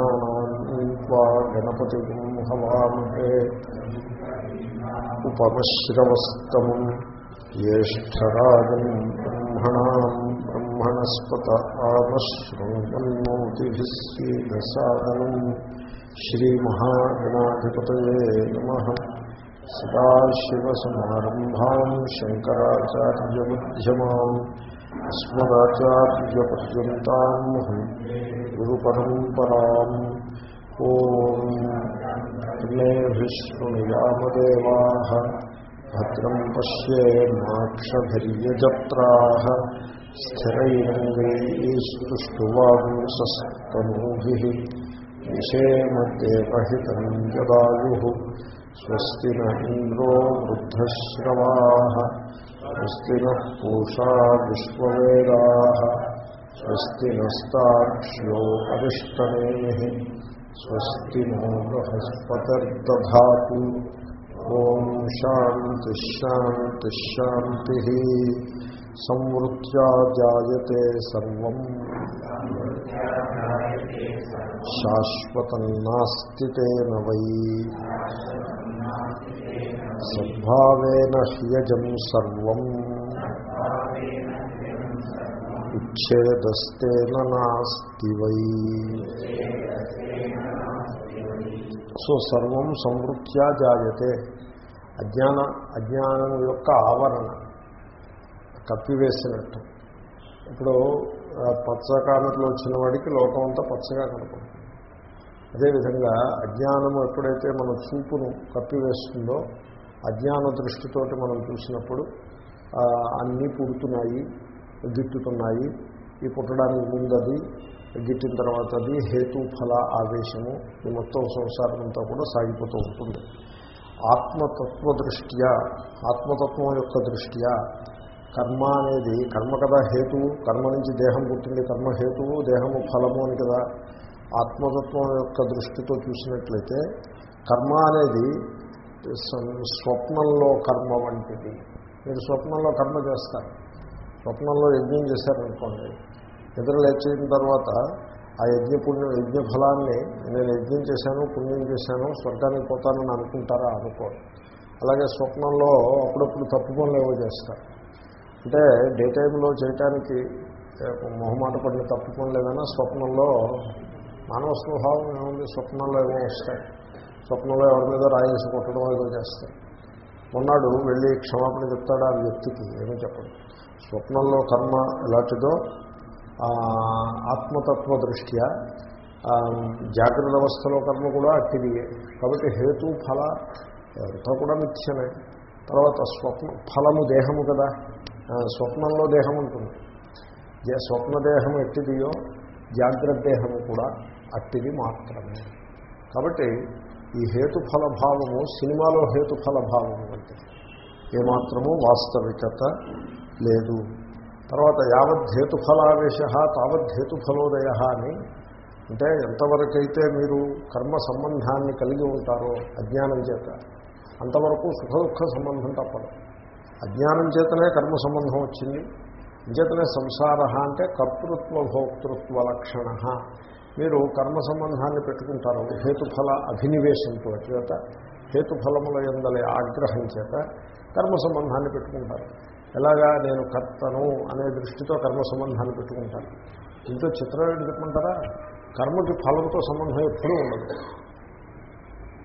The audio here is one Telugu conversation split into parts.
गणानाम् ऊत्वा गणपतिम् हवामहे। उपमश्रवस्तमम् ज्येष्ठराजम् ब्रह्मणाम् ब्रह्मणस्पत आवश्रवन्मोतिभिः श्रीदसादनम् श्रीमहागणाधिपतये नमः। सदाशिवसमारम्भाम् शङ्कराचार्यमध्यमाम् अस्मदाचार्यपर्यन्ताम् సదాశివసమారంభాం శంకరాచార్యమ్యమాం అస్మదాచార్యపర్యంతం గురుపరంపరాం ఓం విష్ణుయామదేవా భద్రం పశ్యేమాక్షభర్యజత్రా స్థిరైరంగైస్తువాంసస్తనూభి విషేమదేవహితం జదాయు స్వస్తి నంద్రో వృద్ధశ్రవా స్వస్తి నూషా విశ్వవేదా స్వస్తి నస్తాక్ష్యో అరిష్టమే స్వస్తి నో బృహస్పతిర్దా ఓం శాంతి శాంతి శాంతి సంవృత్యా జాయతే సర్వం శాశ్వతం నాస్తి తేన వై సద్భావేన హ్యజం సర్వం ఉచ్ఛేదస్తేన నాస్తి వై. సో సర్వం సంవృత్యా జాయతే. అజ్ఞాన అజ్ఞానం యొక్క ఆవరణ. కప్పివేసినట్టు. ఇప్పుడు పచ్చకామెట్లో వచ్చిన వాడికి లోకం అంతా పచ్చగా కనపడుతుంది. అదేవిధంగా అజ్ఞానం ఎప్పుడైతే మన చూపును కప్పివేస్తుందో అజ్ఞాన దృష్టితోటి మనం చూసినప్పుడు అన్నీ పుడుతున్నాయి. గిట్టుతున్నాయి. ఈ పుట్టడానికి ముందది గిట్టిన తర్వాత అది హేతు ఫల ఆవేశము ఈ మొత్తం సంసారం అంతా కూడా సాగిపోతూ ఉంటుంది. ఆత్మతత్వ దృష్ట్యా ఆత్మతత్వం యొక్క దృష్ట్యా కర్మ అనేది కర్మ కదా హేతువు కర్మ నుంచి దేహం పుట్టింది కర్మ హేతువు దేహము ఫలము అని కదా. ఆత్మతత్వం యొక్క దృష్టితో చూసినట్లయితే కర్మ అనేది స్వప్నంలో కర్మ వంటిది. మీరు స్వప్నంలో కర్మ చేస్తారు. స్వప్నంలో యజ్ఞం చేశారనుకోండి నిద్ర లేచిన తర్వాత ఆ యజ్ఞ పుణ్యం యజ్ఞ ఫలాన్ని నేను యజ్ఞం చేశాను పుణ్యం చేశాను స్వర్గానికి పోతానని అనుకుంటారా అనుకోరు అలాగే స్వప్నంలో అప్పుడప్పుడు తప్పు పనులు ఏవో చేస్తారు. అంటే డే టైంలో చేయటానికి మొహమాట పడిన తప్పు పనులు ఏదైనా స్వప్నంలో మానవ స్వభావం ఏముంది? స్వప్నంలో ఏమో వస్తాయి. స్వప్నంలో ఎవరి మీద రాయేసి కొట్టడం ఏదో చేస్తాయి మొన్నాడు వెళ్ళి క్షమాపణ చెప్తాడు ఆ వ్యక్తికి? ఏమీ చెప్పడు. స్వప్నంలో కర్మ ఎలాంటిదో ఆత్మతత్వ దృష్ట్యా జాగ్రత్త అవస్థలో కర్మ కూడా అట్టిదియే కాబట్టి హేతు ఫల అంతా కూడా మిథ్యనే తర్వాత స్వప్న ఫలము దేహము కదా. స్వప్నంలో దేహం ఉంటుంది. స్వప్న దేహం ఎట్టిదియో జాగ్రత్త దేహము కూడా అట్టిది మాత్రమే. కాబట్టి ఈ హేతుఫల భావము సినిమాలో హేతుఫల భావము వంటిది. ఏమాత్రము వాస్తవికత లేదు. తర్వాత యావద్ధేతుఫలావేశ తావద్ధేతుఫలోదయ అని. అంటే ఎంతవరకైతే మీరు కర్మ సంబంధాన్ని కలిగి ఉంటారో అజ్ఞానం చేత అంతవరకు సుఖ దుఃఖ సంబంధం తప్పదు. అజ్ఞానం చేతనే కర్మ సంబంధం వచ్చింది. అంచేతనే సంసార అంటే కర్తృత్వ భోక్తృత్వ లక్షణ. మీరు కర్మ సంబంధాన్ని పెట్టుకుంటారు. హేతుఫల అభినివేశంతో చేత హేతుఫలముల ఎందలే ఆగ్రహం చేత కర్మ సంబంధాన్ని పెట్టుకుంటారు. ఎలాగా నేను కర్తను అనే దృష్టితో కర్మ సంబంధాన్ని పెట్టుకుంటాను ఇంట్లో చిత్రం ఏంటి కర్మకి ఫలంతో సంబంధం ఎప్పుడూ ఉండదు.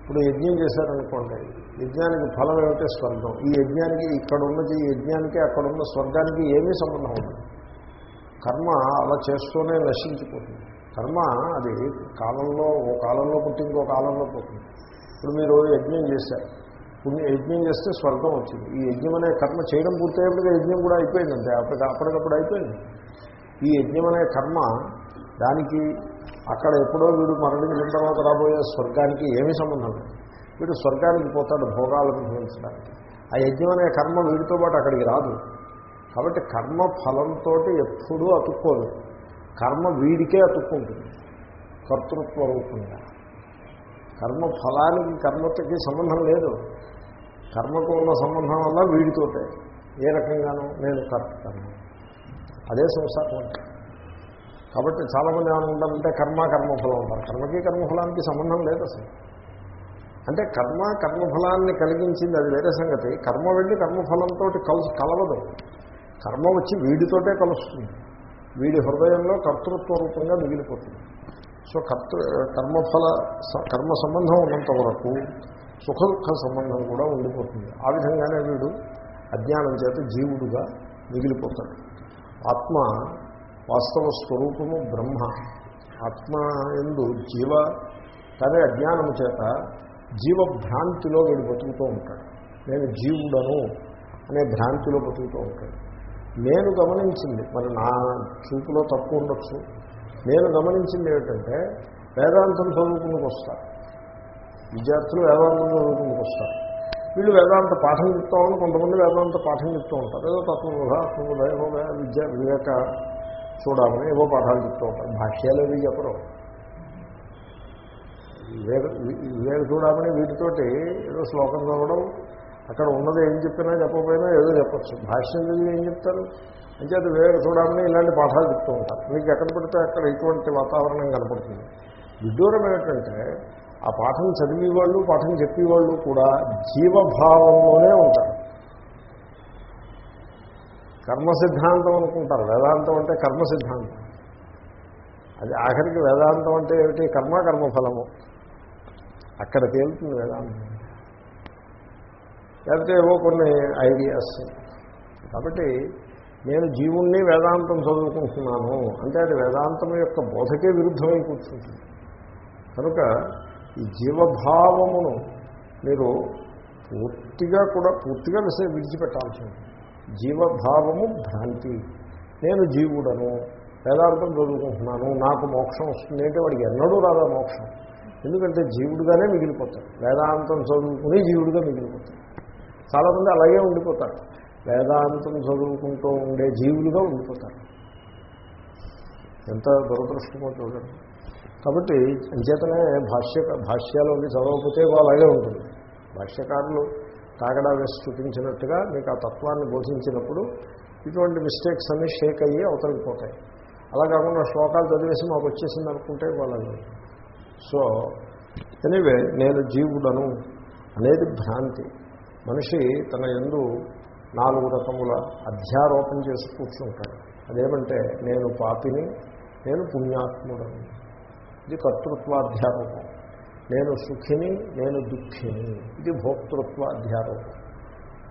ఇప్పుడు యజ్ఞం చేశారనుకోండి యజ్ఞానికి ఫలం ఏమిటే? స్వర్గం. ఈ యజ్ఞానికి ఇక్కడ ఉన్నది ఈ యజ్ఞానికి అక్కడ ఉన్న స్వర్గానికి ఏమీ సంబంధం ఉండదు. కర్మ అలా చేస్తూనే నశించిపోతుంది. కర్మ అది కాలంలో ఓ కాలంలో పుట్టి ఇంకో కాలంలో పోతుంది. ఇప్పుడు మీరు యజ్ఞం చేశారు. పుణ్య యజ్ఞం చేస్తే స్వర్గం వచ్చింది. ఈ యజ్ఞం అనే కర్మ చేయడం పూర్తయ్యేప్పటికీ యజ్ఞం కూడా అయిపోయిందంటే అప్పటికి అప్పటికప్పుడు అయిపోయింది. ఈ యజ్ఞం అనే కర్మ దానికి అక్కడ ఎప్పుడో వీడు మరణించిన తర్వాత రాబోయే స్వర్గానికి ఏమీ సంబంధం లేదు. వీడు స్వర్గానికి పోతాడు భోగాలను అనుభవించడానికి ఆ యజ్ఞం అనే కర్మ వీడితో పాటు అక్కడికి రాదు. కాబట్టి కర్మ ఫలంతో ఎప్పుడూ అతుక్కోదు. కర్మ వీడికే అతుక్కుంటుంది. కర్తృత్వ రూపంగా కర్మ ఫలానికి కర్మతకి సంబంధం లేదు. కర్మకు ఉన్న సంబంధం వల్ల వీడితోటే. ఏ రకంగానూ నేను కర్తను అదే సంసారం. అంటే కాబట్టి చాలామంది ఏమనుకుంటారంటే కర్మ కర్మఫలం ఉంటారు కర్మకి కర్మఫలానికి సంబంధం లేదు అసలు. అంటే కర్మ కర్మఫలాన్ని కలిగించింది అది వేరే సంగతి. కర్మ వెళ్ళి కర్మఫలంతో కలుసు కలవదు. కర్మ వచ్చి వీడితోటే కలుస్తుంది. వీడి హృదయంలో కర్తృత్వ రూపంగా మిగిలిపోతుంది. సో కర్త కర్మఫల స- కర్మ సంబంధం ఉన్నంత వరకు సుఖ దుఃఖ సంబంధం కూడా ఉండిపోతుంది. ఆ విధంగానే వీడు అజ్ఞానం చేత జీవుడుగా మిగిలిపోతాడు. ఆత్మ వాస్తవ స్వరూపము బ్రహ్మ. ఆత్మ ఎందు జీవ కానీ అజ్ఞానము చేత జీవభ్రాంతిలో వీడు బతుకుతూ ఉంటాడు. నేను జీవుడను అనే భ్రాంతిలో బతుకుతూ ఉంటాడు. నేను గమనించింది మరి నా చూపులో తప్పు ఉండొచ్చు. నేను గమనించింది ఏమిటంటే వేదాంతం చదువుకుందుకు వస్తాను విద్యార్థులు వేదాంతంలో చదువుకుందుకు వస్తారు. వీళ్ళు వేదాంత పాఠం చెప్తామని కొంతమంది వేదాంత పాఠం చెప్తూ ఉంటారు. ఏదో తత్వబోధ ఆత్మబోధ ఏవో వే- విద్య వివేక చూడాలని ఏవో పాఠాలు చెప్తూ ఉంటారు. భాష్యాలు ఏవి చెప్పరు. వివేక వి- వివేక వీటితోటి ఏదో శ్లోకం చదవడం అక్కడ ఉన్నది ఏం చెప్పినా చెప్పకపోయినా ఏదో చెప్పచ్చు. భాష్యం చదివి ఏం చెప్తారు? అంచేత వివేక చూడాలని ఇలాంటి పాఠాలు చెప్తూ ఉంటారు. మీకు ఎక్కడ పడితే అక్కడ ఇటువంటి వాతావరణం కనపడుతుంది. విడ్డూరం ఏమిటంటే ఆ పాఠం చదివేవాళ్ళు పాఠం చెప్పేవాళ్ళు కూడా జీవభావంలోనే ఉంటారు. కర్మ సిద్ధాంతం అనుకుంటారు. వేదాంతం అంటే కర్మ సిద్ధాంతం అది ఆఖరికి వేదాంతం అంటే ఏమిటి? కర్మ కర్మఫలము. అక్కడ తేలుతుంది వేదాంతం. లేకపోతే ఏవో కొన్ని ఐడియాస్. కాబట్టి నేను జీవుణ్ణి వేదాంతం చదువుకుంటున్నాను అంటే అది వేదాంతం యొక్క బోధకే విరుద్ధమై కూర్చుంటుంది. కనుక ఈ జీవభావమును మీరు పూర్తిగా కూడా పూర్తిగా విసే విడిచిపెట్టాల్సి ఉంటుంది. జీవభావము భ్రాంతి. నేను జీవుడను వేదాంతం చదువుకుంటున్నాను నాకు మోక్షం వస్తుంది అంటే వాడికి ఎన్నడూ రాదా మోక్షం. ఎందుకంటే జీవుడుగానే మిగిలిపోతాడు. వేదాంతం చదువుకుని జీవుడుగా మిగిలిపోతాడు. చాలామంది అలాగే ఉండిపోతారు. వేదాంతం చదువుకుంటూ ఉండే జీవులుగా ఉండిపోతారు. ఎంత దురదృష్టమో చూడండి. కాబట్టి అంచేతనే భాష్య భాష్యాలోకి చదవకపోతే అలాగే ఉంటుంది. భాష్యకారులు తాగడా వేసి చూపించినట్టుగా మీకు ఆ తత్వాన్ని బోధించినప్పుడు ఇటువంటి మిస్టేక్స్ అన్నీ షేక్ అయ్యి అవతలికి పోతాయి. అలా కాకుండా శ్లోకాలు చదివేసి మాకు వచ్చేసింది అనుకుంటే వాళ్ళని సో ఎనీవే నేను జీవుడను అనేది భ్రాంతి. మనిషి తన ఎందు నాలుగు రకముల అధ్యారోపణ చేసి కూర్చుంటాడు. అదేమంటే నేను పాపిని నేను పుణ్యాత్ముడను. ఇది కర్తృత్వాధ్యారూపం నేను సుఖిని నేను దుఃఖిని. ఇది భోక్తృత్వాధ్యారూపం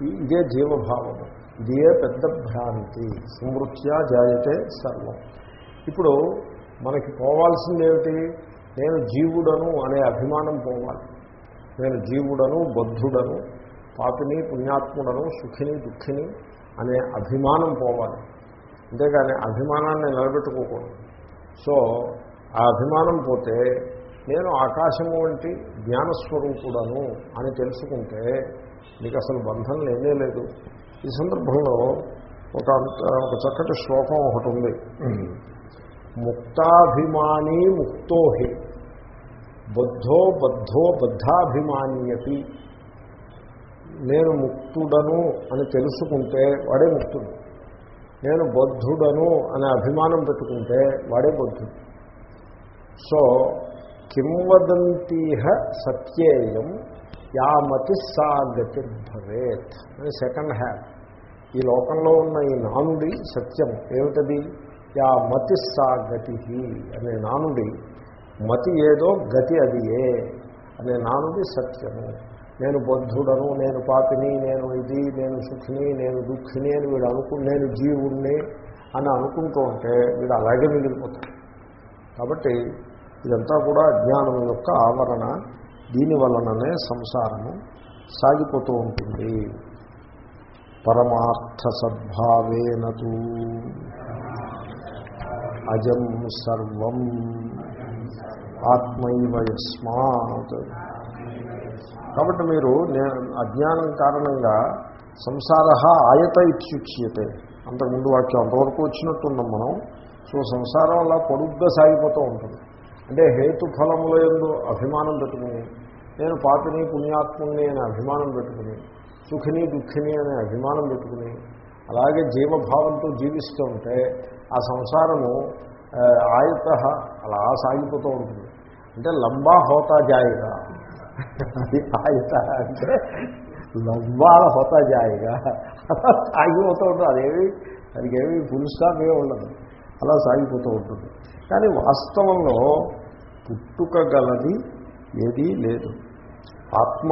ఈ- ఇదే జీవభావము. ఇదే పెద్ద భ్రాంతి. స్మృత్యా జాయతే సర్వం. ఇప్పుడు మనకి పోవాల్సింది ఏమిటి నేను జీవుడను అనే అభిమానం పోవాలి. నేను జీవుడను బద్ధుడను పాపిని పుణ్యాత్ముడను సుఖిని దుఃఖిని అనే అభిమానం పోవాలి. అంతేగాని అభిమానాన్ని నిలబెట్టుకోకూడదు. సో ఆ అభిమానం పోతే నేను ఆకాశము వంటి జ్ఞానస్వరూపుడను అని తెలుసుకుంటే మీకు అసలు బంధం లేనే లేదు. ఈ సందర్భంలో ఒక ఒక చక్కటి శ్లోకం ఒకటి ఉంది. ముక్తాభిమాని ముక్తోహి బద్ధో బద్ధో బద్ధాభిమానియపి నేను ముక్తుడను అని తెలుసుకుంటే వాడే ముక్తుడు. నేను బద్ధుడను అనే అభిమానం పెట్టుకుంటే వాడే బద్ధుడు. సో కింవదంతీహ సత్యేయం యామతి సా భవేత్ అని సెకండ్ హ్యాండ్ ఈ లోకంలో ఉన్న ఈ నానుడి సత్యం ఏమిటది? యా మతి సా గతి అనే నానుడి మతి ఏదో గతి అది ఏ అనే నానుడి సత్యము. నేను బద్ధుడను నేను పాపిని నేను ఇది నేను సుఖిని నేను దుఃఖిని అని వీడు అనుకు నేను జీవుణ్ణి అని అనుకుంటూ ఉంటే వీడు అలాగే మిగిలిపోతాడు. కాబట్టి ఇదంతా కూడా అజ్ఞానం యొక్క ఆవరణ. దీని వలననే సంసారము సాగిపోతూ ఉంటుంది. పరమార్థ సద్భావేనతు అజం సర్వం ఆత్మైవయస్మాత్ కాబట్టి మీరు అజ్ఞానం కారణంగా సంసార ఆయత ఇత్యుచ్యతే. అంతకుముందు వాక్యం అంతవరకు వచ్చినట్టున్నాం మనం. సో సంసారం అలా పొడుగ్గా సాగిపోతూ ఉంటుంది. అంటే హేతుఫలముల ఎందు అభిమానం పెట్టుకుని నేను పాపిని పుణ్యాత్ముని అనే అభిమానం పెట్టుకుని సుఖిని దుఃఖిని అనే అభిమానం పెట్టుకుని అలాగే జీవభావంతో జీవిస్తూ ఉంటే ఆ సంసారము ఆయత అలా సాగిపోతూ ఉంటుంది. అంటే లంబా హోతా జాయిగా. అది ఆయత అంటే లంబాల హోతా జాయిగా. అలా సాగిపోతూ ఉంటుంది. అదేమి దానికి ఏమి ఫుల్ ఏమి ఉండదు. అలా సాగిపోతూ ఉంటుంది. కానీ వాస్తవంలో పుట్టుక గలది ఏదీ లేదు. ఆత్మ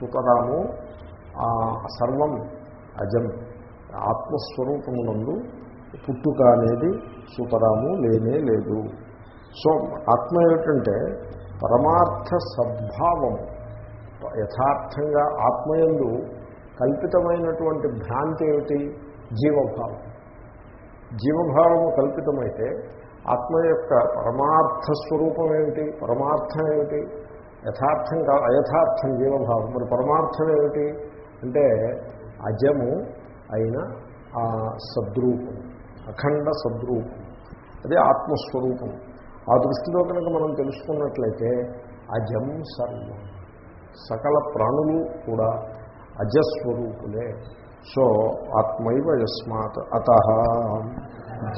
సుఖరాము ఆ సర్వం అజం. ఆత్మస్వరూపమునందు పుట్టుక అనేది సుఖరాము లేనే లేదు. సో ఆత్మ ఏమిటంటే పరమార్థ సద్భావం. యథార్థంగా ఆత్మయందు కల్పితమైనటువంటి భ్రాంతి ఏమిటి? జీవభావం. జీవభావము కల్పితమైతే ఆత్మ యొక్క పరమార్థ స్వరూపం ఏమిటి? పరమార్థం ఏమిటి? యథార్థం కా అయథార్థం జీవభావం. మరి పరమార్థం ఏమిటి? అంటే అజము అయిన ఆ సద్రూపం అఖండ సద్రూపం. అదే ఆత్మస్వరూపం. ఆ దృష్టిలో కనుక మనం తెలుసుకున్నట్లయితే అజం సర్వం. సకల ప్రాణులు కూడా అజస్వరూపులే. సో ఆత్మైవ యస్మాత్ అత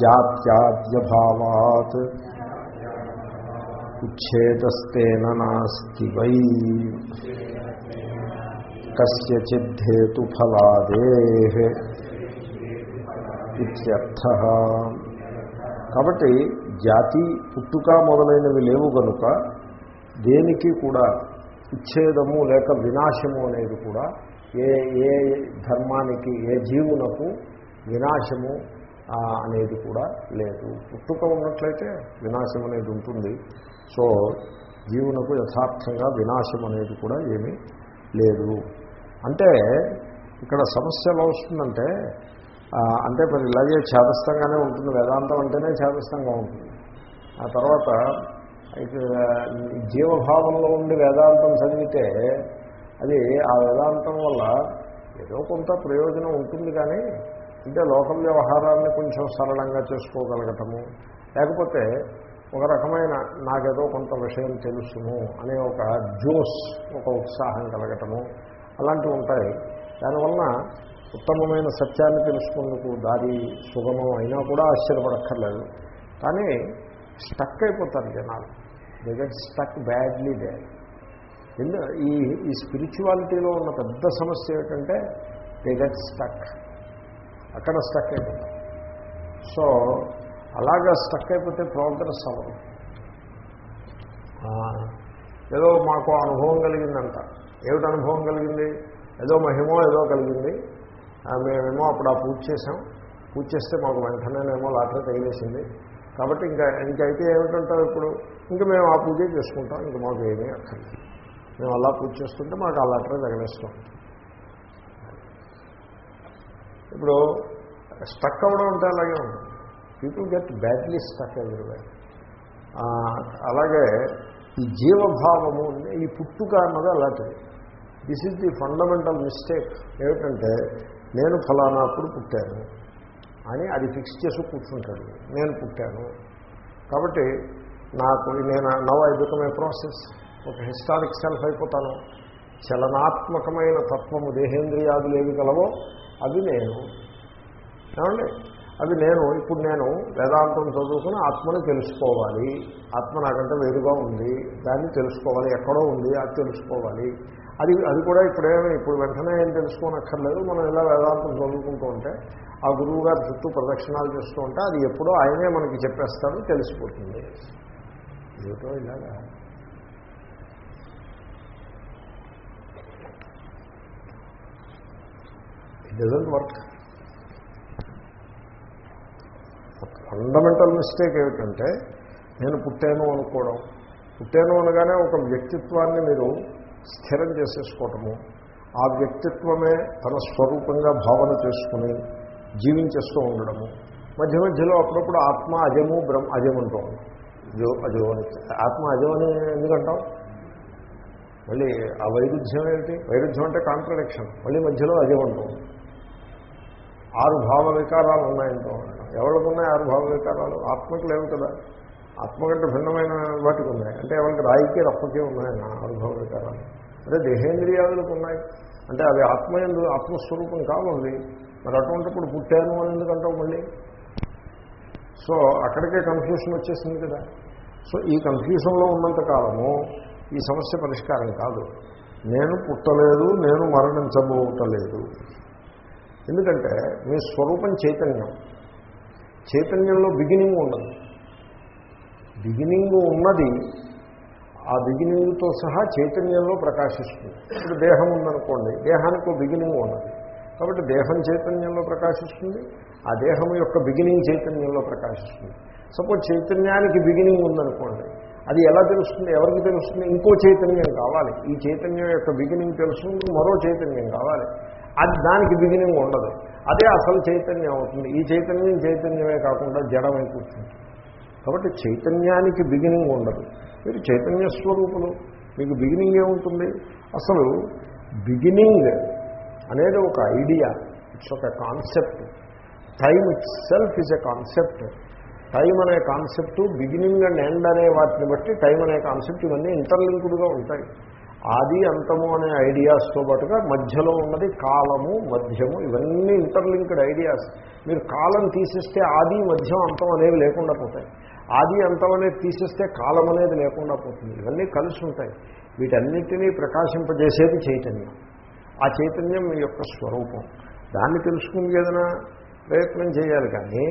జాత్యాద్యభావాత్ ఉచ్ఛేదస్తేన నాస్తి వై కస్యచిద్ధేతు ఫలాదే ఇత్యర్థ. కాబట్టి జాతి పుట్టుక మొదలైనవి లేవు కనుక దేనికి కూడా ఉచ్ఛేదము లేక వినాశము అనేది కూడా ఏ ఏ ధర్మానికి ఏ జీవునకు వినాశము అనేది కూడా లేదు. పుట్టుక ఉన్నట్లయితే వినాశం అనేది ఉంటుంది. సో జీవునకు యథార్థంగా వినాశం అనేది కూడా ఏమీ లేదు. అంటే ఇక్కడ సమస్య ఎలా వస్తుందంటే అంటే మరి ఇలాగే చేదస్తంగానే ఉంటుంది. వేదాంతం అంటేనే చేదస్తంగా ఉంటుంది. ఆ తర్వాత జీవభావంలో ఉండి వేదాంతం చదివితే అది ఆ వేదాంతం వల్ల ఏదో కొంత ప్రయోజనం ఉంటుంది కానీ అంటే లోకల్ వ్యవహారాన్ని కొంచెం సరళంగా చేసుకోగలగటము. లేకపోతే ఒక రకమైన నాకేదో కొంత విషయం తెలుసును అనే ఒక జోస్ ఒక ఉత్సాహం కలగటము అలాంటివి ఉంటాయి. దానివలన ఉత్తమమైన సత్యాన్ని తెలుసుకునేందుకు దారి సుగమం అయినా కూడా ఆశ్చర్యపడక్కర్లేదు. కానీ స్టక్ అయిపోతారు జనాలు. దే గెట్ స్టక్ బ్యాడ్లీ డే ఎందు ఈ ఈ స్పిరిచువాలిటీలో ఉన్న పెద్ద సమస్య ఏమిటంటే దే గెట్ స్టక్ అక్కడ స్టక్ అయిపోతాం. సో అలాగా స్టక్ అయిపోతే ప్రోగ్రెస్ అవ్వదు. ఏదో మాకు అనుభవం కలిగిందంట. ఏమిటి అనుభవం కలిగింది? ఏదో మహిమో ఏదో కలిగింది. మేమేమో అప్పుడు ఆ పూజ చేసాం పూజ చేస్తే మాకు వెంటనేనేమో లాటరీ తగిలేసింది. కాబట్టి ఇంకా ఇంకైతే ఏమిటంటారు ఇప్పుడు? ఇంకా మేము ఆ పూజే చేసుకుంటాం. ఇంకా మాకు ఏమీ అక్కర్లేదు. మేము అలా పూజ చేస్తుంటే మాకు ఆ లెటర్ తగిలేస్తాం. ఇప్పుడు స్టక్ అవ్వడం అంటే అలాగే ఉంటుంది. People get badly stuck every way అలాగే ఈ జీవభావము ఈ పుట్టుక అన్నది అలాంటిది this is the fundamental mistake ఏమిటంటే నేను ఫలానా అప్పుడు పుట్టాను అని అది ఫిక్స్ చేసి కూర్చుంటాడు. నేను పుట్టాను. కాబట్టి నాకు నేను now I become a process ఒక హిస్టారిక్ సెల్ఫ్ అయిపోతాను. చలనాత్మకమైన తత్వము దేహేంద్రియాదులు ఏవి గలవో అవి నేను. ఏమండి? అవి నేను ఇప్పుడు నేను వేదాంతం చదువుకుని ఆత్మని తెలుసుకోవాలి. ఆత్మ నాకంటే వేరుగా ఉంది. దాన్ని తెలుసుకోవాలి. ఎక్కడో ఉంది అది తెలుసుకోవాలి. అది అది కూడా ఇప్పుడేమీ ఇప్పుడు వెంటనే ఏం తెలుసుకోనక్కర్లేదు. మనం ఇలా వేదాంతం చదువుకుంటూ ఉంటే ఆ గురువు గారి చుట్టూ ప్రదక్షిణాలు చేస్తూ ఉంటే అది ఎప్పుడో ఆయనే మనకి చెప్పేస్తాడు తెలిసిపోతుంది. ఏమిటో ఇలాగా. It doesn't work fundamental mistake ఏమిటంటే నేను పుట్టాను అనుకోవడం. పుట్టాను అనగానే ఒక వ్యక్తిత్వాన్ని మీరు స్థిరం చేసేసుకోవటము. ఆ వ్యక్తిత్వమే తన స్వరూపంగా భావన చేసుకుని జీవించేస్తూ ఉండడము. మధ్య మధ్యలో అప్పుడప్పుడు ఆత్మ అజము బ్రహ్మ అజమంటూ అజో అజో అని. ఆత్మ అజో అని ఎందుకంటాం మళ్ళీ ఆ వైరుధ్యం ఏంటి? వైరుధ్యం అంటే కాంట్రడిక్షన్ మళ్ళీ మధ్యలో అజమంటూ ఆరు భావ వికారాలు ఉన్నాయంటూ. ఎవరికి ఉన్నాయి ఆరు భావ వికారాలు? ఆత్మకి లేవు కదా. ఆత్మ కంటే భిన్నమైన వాటికి ఉన్నాయి. అంటే ఎవరికి రాయికి రప్పకి ఉన్నాయన్న ఆరు భావ వికారాలు. అంటే దేహేంద్రియాదులకు ఉన్నాయి. అంటే అవి ఆత్మయందు ఆత్మస్వరూపం కావాలి. మరి అటువంటిప్పుడు పుట్టాను అని ఎందుకంటావు మళ్ళీ? సో అక్కడికే కన్ఫ్యూషన్ వచ్చేసింది కదా. సో ఈ కన్ఫ్యూషన్లో ఉన్నంత కాలము ఈ సమస్య పరిష్కారం కాదు. నేను పుట్టలేదు నేను మరణించబోటలేదు ఎందుకంటే మీ స్వరూపం చైతన్యం. చైతన్యంలో బిగినింగ్ ఉండదు. బిగినింగ్ ఉన్నది ఆ బిగినింగ్తో సహా చైతన్యంలో ప్రకాశిస్తుంది. ఇప్పుడు దేహం ఉందనుకోండి దేహానికి బిగినింగ్ ఉన్నది. కాబట్టి దేహం చైతన్యంలో ప్రకాశిస్తుంది ఆ దేహం యొక్క బిగినింగ్ చైతన్యంలో ప్రకాశిస్తుంది. సపోజ్ చైతన్యానికి బిగినింగ్ ఉందనుకోండి అది ఎలా తెలుస్తుంది? ఎవరికి తెలుస్తుంది? ఇంకో చైతన్యం కావాలి. ఈ చైతన్యం యొక్క బిగినింగ్ తెలుస్తుంది మరో చైతన్యం కావాలి. అది దానికి బిగినింగ్ ఉండదు. అదే అసలు చైతన్యం అవుతుంది. ఈ చైతన్యం చైతన్యమే కాకుండా జడమై కూర్చుంటుంది కాబట్టి చైతన్యానికి బిగినింగ్ ఉండదు. మీరు చైతన్య స్వరూపులు. మీకు బిగినింగ్ ఏముంటుంది అసలు బిగినింగ్ అనేది ఒక ఐడియా ఇట్స్ ఒక concept time itself is a concept time అనే కాన్సెప్ట్ బిగినింగ్ అండ్ ఎండ్ అనే వాటిని బట్టి టైం అనే కాన్సెప్ట్ ఇవన్నీ ఇంటర్లింకుడ్గా ఉంటాయి. ఆది అంతము అనే ఐడియాస్తో పాటుగా మధ్యలో ఉన్నది కాలము మధ్యము ఇవన్నీ ఇంటర్లింక్డ్ ఐడియాస్. మీరు కాలం తీసేస్తే ఆది మధ్యం అంతం అనేవి లేకుండా పోతాయి. ఆది అంతం అనేది తీసేస్తే కాలం అనేది లేకుండా పోతుంది. ఇవన్నీ కలిసి ఉంటాయి. వీటన్నిటినీ ప్రకాశింపజేసేది చైతన్యం. ఆ చైతన్యం మీ యొక్క స్వరూపం. దాన్ని తెలుసుకుని ఏదైనా ప్రయత్నం చేయాలి కానీ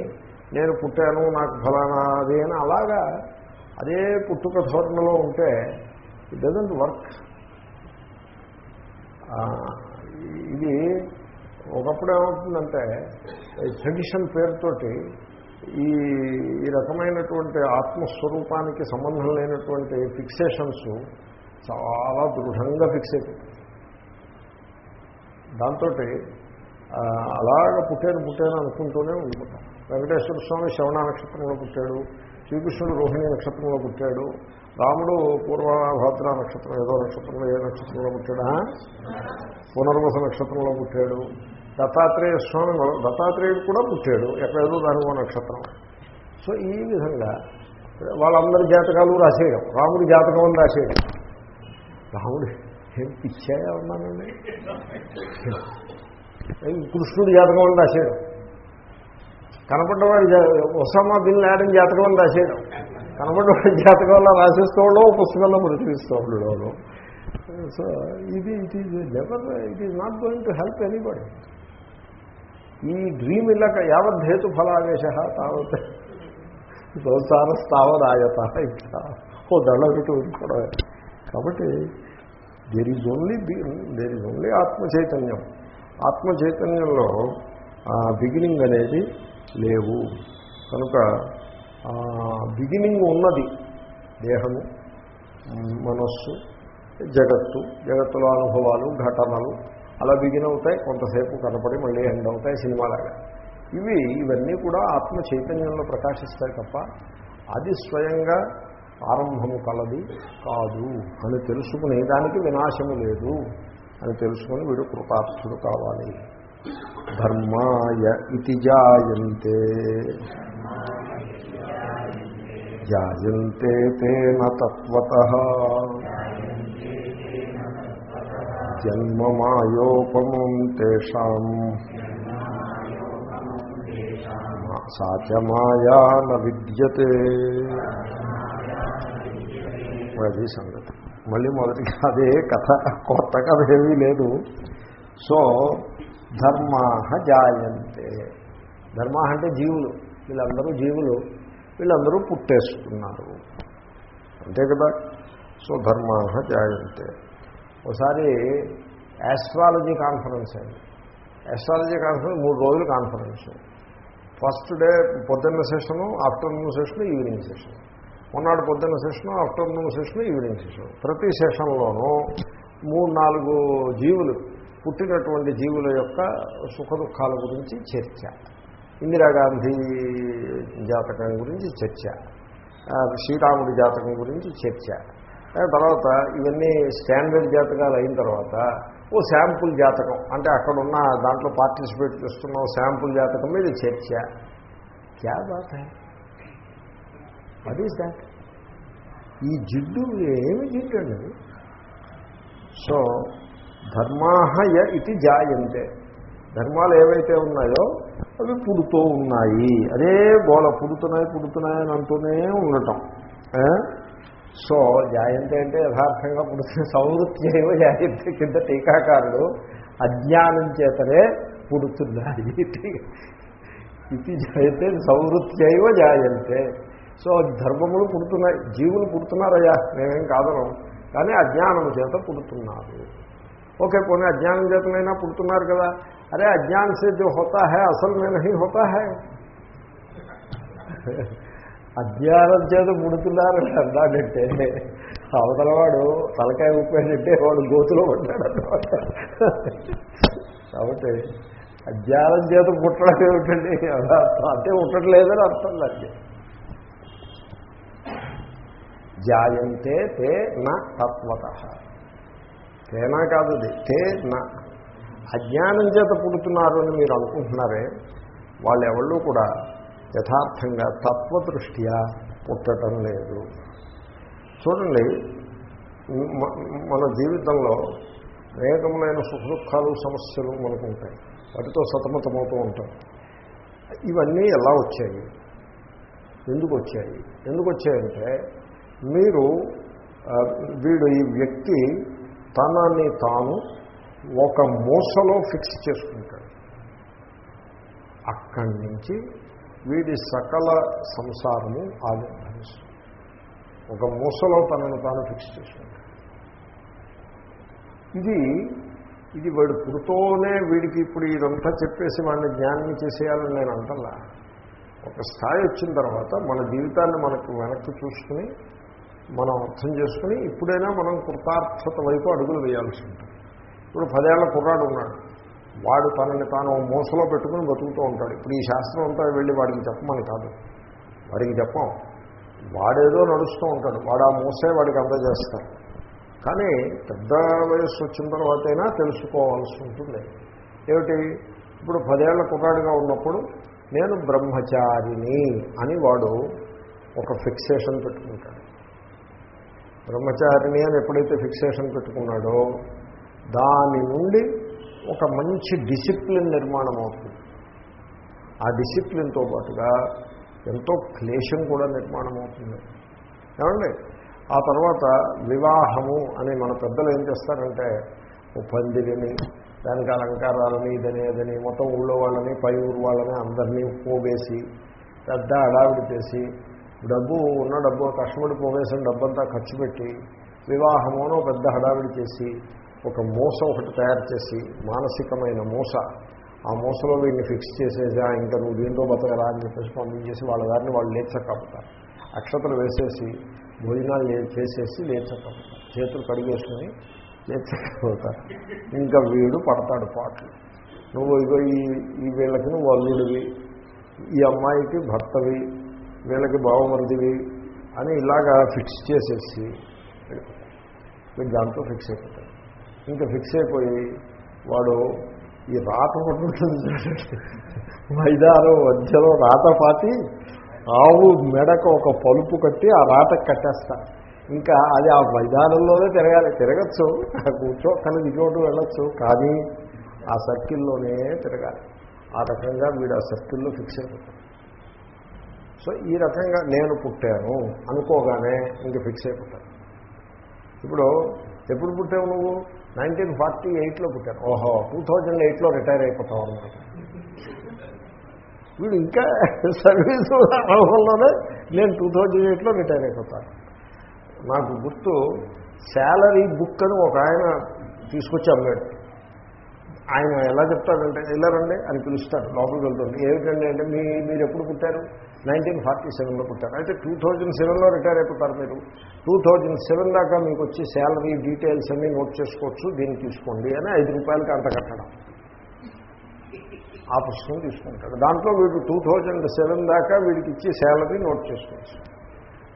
నేను పుట్టాను నాకు ఫలానా అది అని అలాగా అదే పుట్టుక ధోరణిలో ఉంటే ఇట్ డజంట్ వర్క్ ఇది ఒకప్పుడు ఏమవుతుందంటే ట్రెడిషన్ పేరుతోటి ఈ ఈ రకమైనటువంటి ఆత్మస్వరూపానికి సంబంధం లేనటువంటి ఫిక్సేషన్స్ చాలా దృఢంగా ఫిక్స్ అయిపోతుంది దాంతో అలాగ పుట్టాను పుట్టాను అనుకుంటూనే ఉండిపోతాం. వెంకటేశ్వర స్వామి శ్రవణ నక్షత్రంలో పుట్టాడు. శ్రీకృష్ణుడు రోహిణి నక్షత్రంలో పుట్టాడు. రాముడు పూర్వభద్ర నక్షత్రం ఏదో నక్షత్రంలో ఏ నక్షత్రంలో పుట్టాడా? పునర్వస నక్షత్రంలో పుట్టాడు. దత్తాత్రేయ స్వామి దత్తాత్రేయుడు కూడా పుట్టాడు. ఎక్కడేదో దానికో నక్షత్రం. సో ఈ విధంగా వాళ్ళందరి జాతకాలు రాసేయడం. రాముడి జాతకం అని రాసేయడం. రాముడు ఏం పిచ్చాయా ఉన్నానండి కృష్ణుడి జాతకం అని రాసేయడం. కనపడ్డవాడి ఒసామా బిన్ లాడన్ జాతకం రాసేయడం. కనపడ్డవాడి జాతకంలో వల్ల రాసేసుకోవడం పుస్తకంలో ప్రచురిస్తూ సో ఇది it is never it is not going to help anybody ఈ డ్రీమ్ ఇలా యావత్ హేతు ఫలావేశ తావత్ సంసారస్తావదాయత ఇంకా ఓ దళవిటు కూడా కాబట్టి there is only there is only ఆత్మ చైతన్యం ఆత్మ చైతన్యంలో బిగినింగ్ అనేది లేవు. కనుక బిగినింగ్ ఉన్నది దేహము మనస్సు జగత్తు జగత్తులో అనుభవాలు ఘటనలు అలా బిగిన్ అవుతాయి కొంతసేపు కనపడి మళ్ళీ ఎండ్ అవుతాయి సినిమాలాగా. ఇవి ఇవన్నీ కూడా ఆత్మ చైతన్యంలో ప్రకాశిస్తాయి తప్ప అది స్వయంగా ఆరంభము కలది కాదు అని తెలుసుకునే దానికి వినాశము లేదు అని తెలుసుకుని వీడు కృతార్థుడు కావాలి. ధర్మాయ ఇది జాయంతే జాయంతే తేన తత్వత జన్మమాయోపమం తేషాం సాచమాయా న విద్యతే అది సంగతి. మళ్ళీ మొదటిగా అదే కథ. కొత్త కథ ఏమీ లేదు. సో ధర్మా జాయంతే. ధర్మ అంటే జీవులు. వీళ్ళందరూ జీవులు. వీళ్ళందరూ పుట్టేస్తున్నారు. అంతే కదా? సో ధర్మా జాయంతే. ఒకసారి యాస్ట్రాలజీ కాన్ఫరెన్స్ అయింది యాస్ట్రాలజీ కాన్ఫరెన్స్ మూడు రోజులు కాన్ఫరెన్స్ ఫస్ట్ డే పొద్దున్న session afternoon session evening session మొన్నటి పొద్దున్న session afternoon session evening session ప్రతి సెషన్లోనూ మూడు నాలుగు జీవులు పుట్టినటువంటి జీవుల యొక్క సుఖ దుఃఖాల గురించి చర్చ. ఇందిరాగాంధీ జాతకం గురించి చర్చ. శ్రీరాముడి జాతకం గురించి చర్చ. తర్వాత ఇవన్నీ స్టాండర్డ్ జాతకాలు అయిన తర్వాత ఓ శాంపుల్ జాతకం. అంటే అక్కడున్న దాంట్లో పార్టిసిపేట్ చేస్తున్న శాంపుల్ జాతకం మీద చర్చ. క్యా బాత అది దాట్ ఈ జిడ్డు ఏమి జిడ్డు అండి? సో ధర్మాహయ ఇది జాయంతే. ధర్మాలు ఏవైతే ఉన్నాయో అవి పుడుతూ ఉన్నాయి. అదే గోళ పుడుతున్నాయి పుడుతున్నాయి అని అంటూనే ఉండటం. సో జాయంతి అంటే యథార్థంగా పుడుతున్న సౌవృత్యైవ జాయంతి కింద టీకాకారుడు అజ్ఞానం చేతనే పుడుతున్నాయి. ఇది జాయంతే సౌవృత్యైవ జాయంతే. సో ధర్మములు పుడుతున్నాయి. జీవులు పుడుతున్నారయ్యా. మేమేం కాదనం. కానీ అజ్ఞానము చేత పుడుతున్నారు. ओके कोने अज्ञान जत में ना पुड़तुनार कदा अरे, अज्ञान से जो होता है, असल में नहीं होता है। अज्ञान चेत तो पुड़तुनार अंदाटे अवतल हाँ, मतलब वो तलकाय उपये वो गोत पड़ताबे अज्ञान चेत पुटी अदे उठा अर्थम लगे जायते ते न तत्वतः। తేనా కాదు అది తే నా. అజ్ఞానం చేత పుడుతున్నారు అని మీరు అనుకుంటున్నారే వాళ్ళెవళ్ళు కూడా యథార్థంగా తత్వదృష్ట్యా పుట్టడం లేదు. చూడండి మన జీవితంలో అనేకములైన సుఖదుఖాలు సమస్యలు మనకు ఉంటాయి వాటితో సతమతమవుతూ ఉంటాం. ఇవన్నీ ఎలా వచ్చాయి? ఎందుకు వచ్చాయి? ఎందుకు వచ్చాయంటే మీరు వీడు ఈ వ్యక్తి తనని తాను ఒక మూసలో ఫిక్స్ చేసుకుంటాడు. అక్కడి నుంచి వీడి సకల సంసారము ఆవిర్భవిస్తుంది. ఒక మూసలో తనను తాను ఫిక్స్ చేసుకుంటాడు. ఇది ఇది వాడు పుడుతోనే వీడికి ఇప్పుడు ఇదంతా చెప్పేసి వాడిని జ్ఞానం చేసేయాలని నేను అంటల్లా ఒక స్థాయి వచ్చిన తర్వాత మన జీవితాన్ని మనకు వెనక్కి చూసుకుని మనం అర్థం చేసుకుని ఇప్పుడైనా మనం కృతార్థత వైపు అడుగులు వేయాల్సి ఉంటుంది. ఇప్పుడు పదేళ్ళ కుర్రాడు ఉన్నాడు. వాడు తనని తాను మోసలో మూసలో పెట్టుకుని బతుకుతూ ఉంటాడు. ఇప్పుడు ఈ శాస్త్రం అంతా వెళ్ళి వాడికి చెప్పమని కాదు. వాడికి చెప్పం. వాడేదో నడుస్తూ ఉంటాడు. వాడు ఆ మూసే వాడికి అందజేస్తారు. కానీ పెద్ద వయస్సు వచ్చిన తర్వాతైనా తెలుసుకోవాల్సి ఉంటుంది. ఏమిటి? ఇప్పుడు పదేళ్ళ కుర్రాడుగా ఉన్నప్పుడు నేను బ్రహ్మచారిని అని వాడు ఒక ఫిక్సేషన్ పెట్టుకుంటాడు. బ్రహ్మచారిని అని ఎప్పుడైతే ఫిక్సేషన్ పెట్టుకున్నాడో దాని నుండి ఒక మంచి డిసిప్లిన్ నిర్మాణం అవుతుంది. ఆ డిసిప్లిన్తో పాటుగా ఎంతో క్లేశం కూడా నిర్మాణం అవుతుంది. ఏమండి? ఆ తర్వాత వివాహము అని మన పెద్దలు ఏం చేస్తారంటే పందిరిని దానికి అలంకారాలని ఇదని అదని మొత్తం ఊళ్ళో వాళ్ళని పై ఊరు వాళ్ళని అందరినీ పోగేసి పెద్ద అడావిడి చేసి డబ్బు ఉన్న డబ్బు కష్టపడి పోగేసిన డబ్బంతా ఖర్చు పెట్టి వివాహమును పెద్ద హడావిడి చేసి ఒక మూస ఒకటి తయారు చేసి మానసికమైన మూస ఆ మూసలో వీడిని ఫిక్స్ చేసేసి "ఆ, ఇంకా నువ్వు దీంట్లో బతకరా అని చెప్పేసి పంపించేసి వాళ్ళ దారిని వాళ్ళు లేచకపోతారు అక్షతలు వేసేసి భోజనాలు చేసేసి లేచకపోతారు చేతులు కడిగేసుకుని లేచకపోతారు ఇంకా వీడు పడతాడు పాటలు. నువ్వు ఇగో ఈ ఈ వీళ్ళకి నువ్వు అల్లుడివి. ఈ అమ్మాయికి భర్తవి. వీళ్ళకి బావమరిదివి అని ఇలాగా ఫిక్స్ చేసేసి వీడు దాంతో ఫిక్స్ అయిపోతాడు ఇంకా ఫిక్స్ అయిపోయి వాడు ఈ రాత పట్టుకుంటుంది మైదానం మధ్యలో రాత పాతి ఆవు మెడకు ఒక పలుపు కట్టి ఆ రాతకు కట్టేస్తా. ఇంకా అది ఆ మైదానంలోనే తిరగాలి. తిరగచ్చు. కూర్చో కానీ ఇటువంటి వెళ్ళొచ్చు. కానీ ఆ సర్కిల్లోనే తిరగాలి. ఆ రకంగా వీడు ఆ సర్కిల్లో ఫిక్స్ అయిపోతాడు. సో ఈ రకంగా నేను పుట్టాను అనుకోగానే ఇంక ఫిక్స్ అయిపోతాను. ఇప్పుడు ఎప్పుడు పుట్టావు నువ్వు? నైన్టీన్ ఫార్టీ ఎయిట్లో పుట్టాను ఓహో టూ థౌజండ్ ఎయిట్లో రిటైర్ అయిపోతావు అనమాట వీడు ఇంకా సర్వీసు అనుభవంలోనే నేను టూ థౌజండ్ ఎయిట్లో రిటైర్ అయిపోతాను. నాకు గుర్తు శాలరీ బుక్ అని ఒక ఆయన తీసుకొచ్చి అమ్మాడు. ఆయన ఎలా చెప్తాడంటే వెళ్ళారండి అని పిలుస్తారు లోపలికి వెళ్తుంది ఏమిటండి అంటే మీ మీరు ఎప్పుడు పుట్టారు? నైన్టీన్ ఫార్టీ సెవెన్లో పుట్టారు. అయితే టూ థౌజండ్ సెవెన్లో రిటైర్ అయిపోతారు మీరు. టూ థౌజండ్ సెవెన్ దాకా మీకు వచ్చి శాలరీ డీటెయిల్స్ అన్నీ నోట్ చేసుకోవచ్చు దీన్ని తీసుకోండి అని ఐదు రూపాయలకి అంత కట్టడం. ఆ పుస్తకం తీసుకుంటాడు. దాంట్లో వీడు టూ థౌజండ్ సెవెన్ దాకా వీడికి ఇచ్చి శాలరీ నోట్ చేసుకోవచ్చు.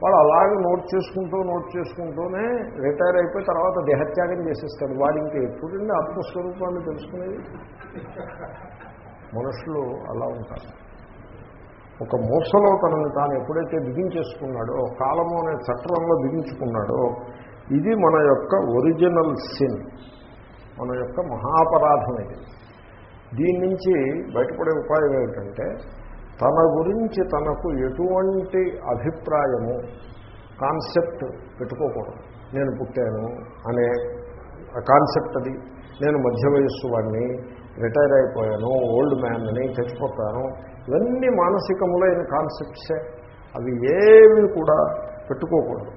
వాడు అలాగే నోట్ చేసుకుంటూ నోట్ చేసుకుంటూనే రిటైర్ అయిపోయి తర్వాత దేహత్యాగం చేసేస్తాడు. వాడు ఇంకా ఎప్పుడండి ఆత్మస్వరూపాన్ని తెలుసుకునేది? మనుషులు అలా ఉంటారు. ఒక మూసలో తనని తాను ఎప్పుడైతే బిగించేసుకున్నాడో కాలము అనే చట్రంలో బిగించుకున్నాడో ఇది మన యొక్క ఒరిజినల్ సిన్. మన యొక్క మహాపరాధం ఇది. దీని నుంచి బయటపడే ఉపాయం ఏమిటంటే తన గురించి తనకు ఎటువంటి అభిప్రాయము కాన్సెప్ట్ పెట్టుకోకూడదు. నేను పుట్టాను అనే కాన్సెప్ట్ అది. నేను మధ్య వయస్సు వాడిని రిటైర్ అయిపోయాను ఓల్డ్ మ్యాన్ అని చచ్చిపోతాను. ఇవన్నీ మానసికములైన కాన్సెప్ట్సే. అవి ఏవి కూడా పెట్టుకోకూడదు.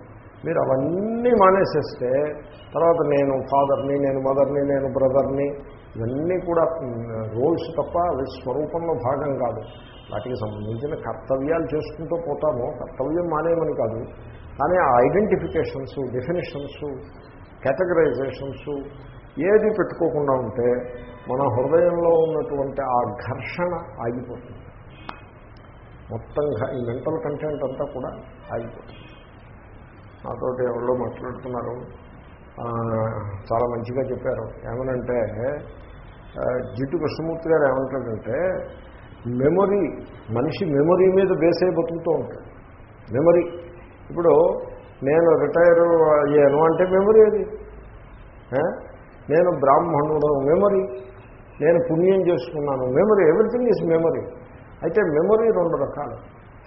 మీరు అవన్నీ మానేసేస్తే తర్వాత నేను ఫాదర్ని నేను మదర్ని నేను బ్రదర్ని ఇవన్నీ కూడా రోల్స్ తప్ప అవి స్వరూపంలో భాగం కాదు. వాటికి సంబంధించిన కర్తవ్యాలు చేసుకుంటూ పోతాము కర్తవ్యం మానేమని కాదు కానీ ఆ ఐడెంటిఫికేషన్స్ డెఫినేషన్స్ కేటగరైజేషన్స్ ఏది పెట్టుకోకుండా ఉంటే మన హృదయంలో ఉన్నటువంటి ఆ ఘర్షణ ఆగిపోతుంది. మొత్తం ఈ మెంటల్ కంటెంట్ అంతా కూడా ఆగిపోతుంది. నాతో ఎవరో మాట్లాడుతున్నారు. చాలా మంచిగా చెప్పారు. ఏమనంటే జిడ్డు కృష్ణమూర్తి గారు ఏమంటాడంటే మెమొరీ మనిషి మెమొరీ మీద బేస్ అయి బతుకుతూ ఉంటాడు. మెమొరీ. ఇప్పుడు నేను రిటైర్ అయ్యాను అంటే మెమొరీ అది. నేను బ్రాహ్మణుడు మెమొరీ. నేను పుణ్యం చేసుకున్నాను మెమొరీ. ఎవ్రీథింగ్ ఈజ్ మెమొరీ అయితే మెమొరీ రెండు రకాలు.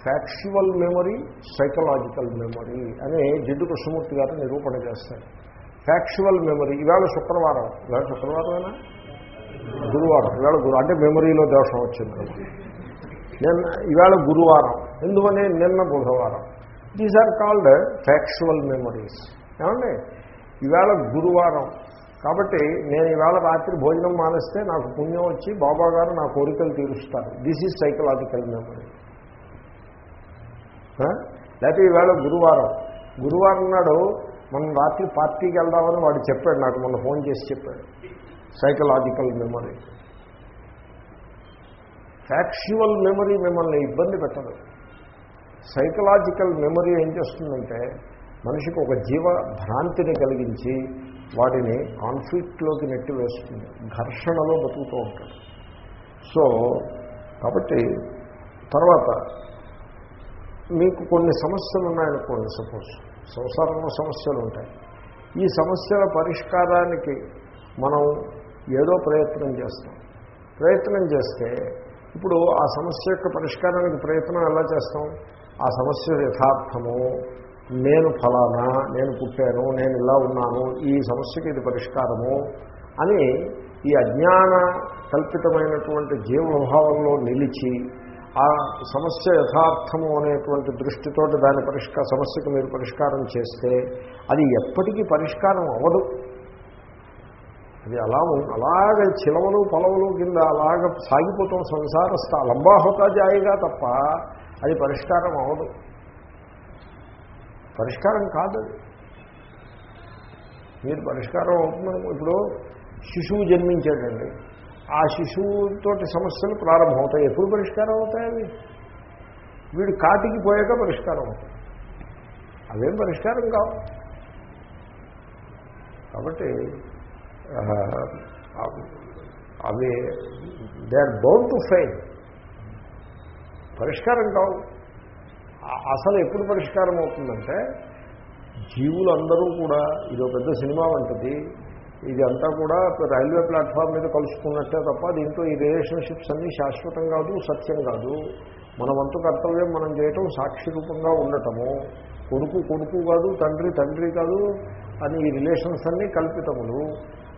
ఫ్యాక్చువల్ మెమొరీ సైకలాజికల్ మెమొరీ అని జిడ్డు కృష్ణమూర్తి గారు నిరూపణ చేస్తారు. ఫ్యాక్చువల్ మెమొరీ ఇవాళ శుక్రవారం. ఇవాళ శుక్రవారమేనా? గురువారం. ఇవాళ గురు అంటే మెమొరీలో దోషం వచ్చింది. నిన్న ఇవాళ గురువారం. ఎందుకని నిన్న బుధవారం. These are called factual memories ఏమండి? ఇవాళ గురువారం. కాబట్టి నేను ఇవాళ రాత్రి భోజనం మానేస్తే నాకు పుణ్యం వచ్చి బాబా గారు నా కోరికలు తీరుస్తారు. దిస్ ఈజ్ సైకలాజికల్ మెమరీ లేకపోతే ఈవేళ గురువారం. గురువారం నాడు మనం రాత్రి పార్టీకి వెళ్దామని వాడు చెప్పాడు నాకు మొన్న ఫోన్ చేసి చెప్పాడు. సైకలాజికల్ మెమరీ ఫ్యాక్చువల్ మెమరీ మిమ్మల్ని ఇబ్బంది పెట్టదు. సైకలాజికల్ మెమరీ ఏం చేస్తుందంటే మనిషికి ఒక జీవ భ్రాంతిని కలిగించి వాటిని కాన్ఫ్లిక్ట్లోకి నెట్టి వేస్తుంది ఘర్షణలో బతుకుతూ ఉంటాడు. సో కాబట్టి తర్వాత మీకు కొన్ని సమస్యలు ఉన్నాయనుకోండి సపోజ్ సంసారంలో సమస్యలు ఉంటాయి. ఈ సమస్యల పరిష్కారానికి మనం ఏదో ప్రయత్నం చేస్తాం. ప్రయత్నం చేస్తే ఇప్పుడు ఆ సమస్య యొక్క పరిష్కారానికి ప్రయత్నం ఎలా చేస్తాం? ఆ సమస్య యథార్థము నేను ఫలానా నేను పుట్టాను నేను ఇలా ఉన్నాను ఈ సమస్యకి ఇది పరిష్కారము అని ఈ అజ్ఞాన కల్పితమైనటువంటి జీవభావంలో నిలిచి ఆ సమస్య యథార్థము అనేటువంటి దృష్టితోటి దాని పరిష్కార సమస్యకు మీరు పరిష్కారం చేస్తే అది ఎప్పటికీ పరిష్కారం అవ్వదు. అది అలా అలాగ చిలవలు పొలవలు కింద అలాగ సాగిపోతాం సంసార స్థా జాయిగా తప్ప అది పరిష్కారం అవ్వదు పరిష్కారం కాదు మీరు పరిష్కారం అవుతుందని ఇప్పుడు శిశువు జన్మించాడండి. ఆ శిశువుతోటి సమస్యలు ప్రారంభమవుతాయి ఎప్పుడు పరిష్కారం అవుతాయి అవి? వీడు కాటికి పోయాక పరిష్కారం అవుతాయి. అవేం పరిష్కారం కావు. కాబట్టి అవి they are bound to fail. పరిష్కారం కావు అసలు ఎప్పుడు పరిష్కారం అవుతుందంటే జీవులందరూ కూడా ఇది ఒక పెద్ద సినిమా వంటిది ఇది అంతా కూడా రైల్వే ప్లాట్ఫామ్ మీద కలుసుకున్నట్టే తప్ప దీంతో ఈ రిలేషన్షిప్స్ అన్నీ శాశ్వతం కాదు సత్యం కాదు. మన వంతు కర్తవ్యం మనం చేయటం సాక్షి రూపంగా ఉండటము. కొడుకు కొడుకు కాదు తండ్రి తండ్రి కాదు అని ఈ రిలేషన్స్ అన్నీ కల్పితములు.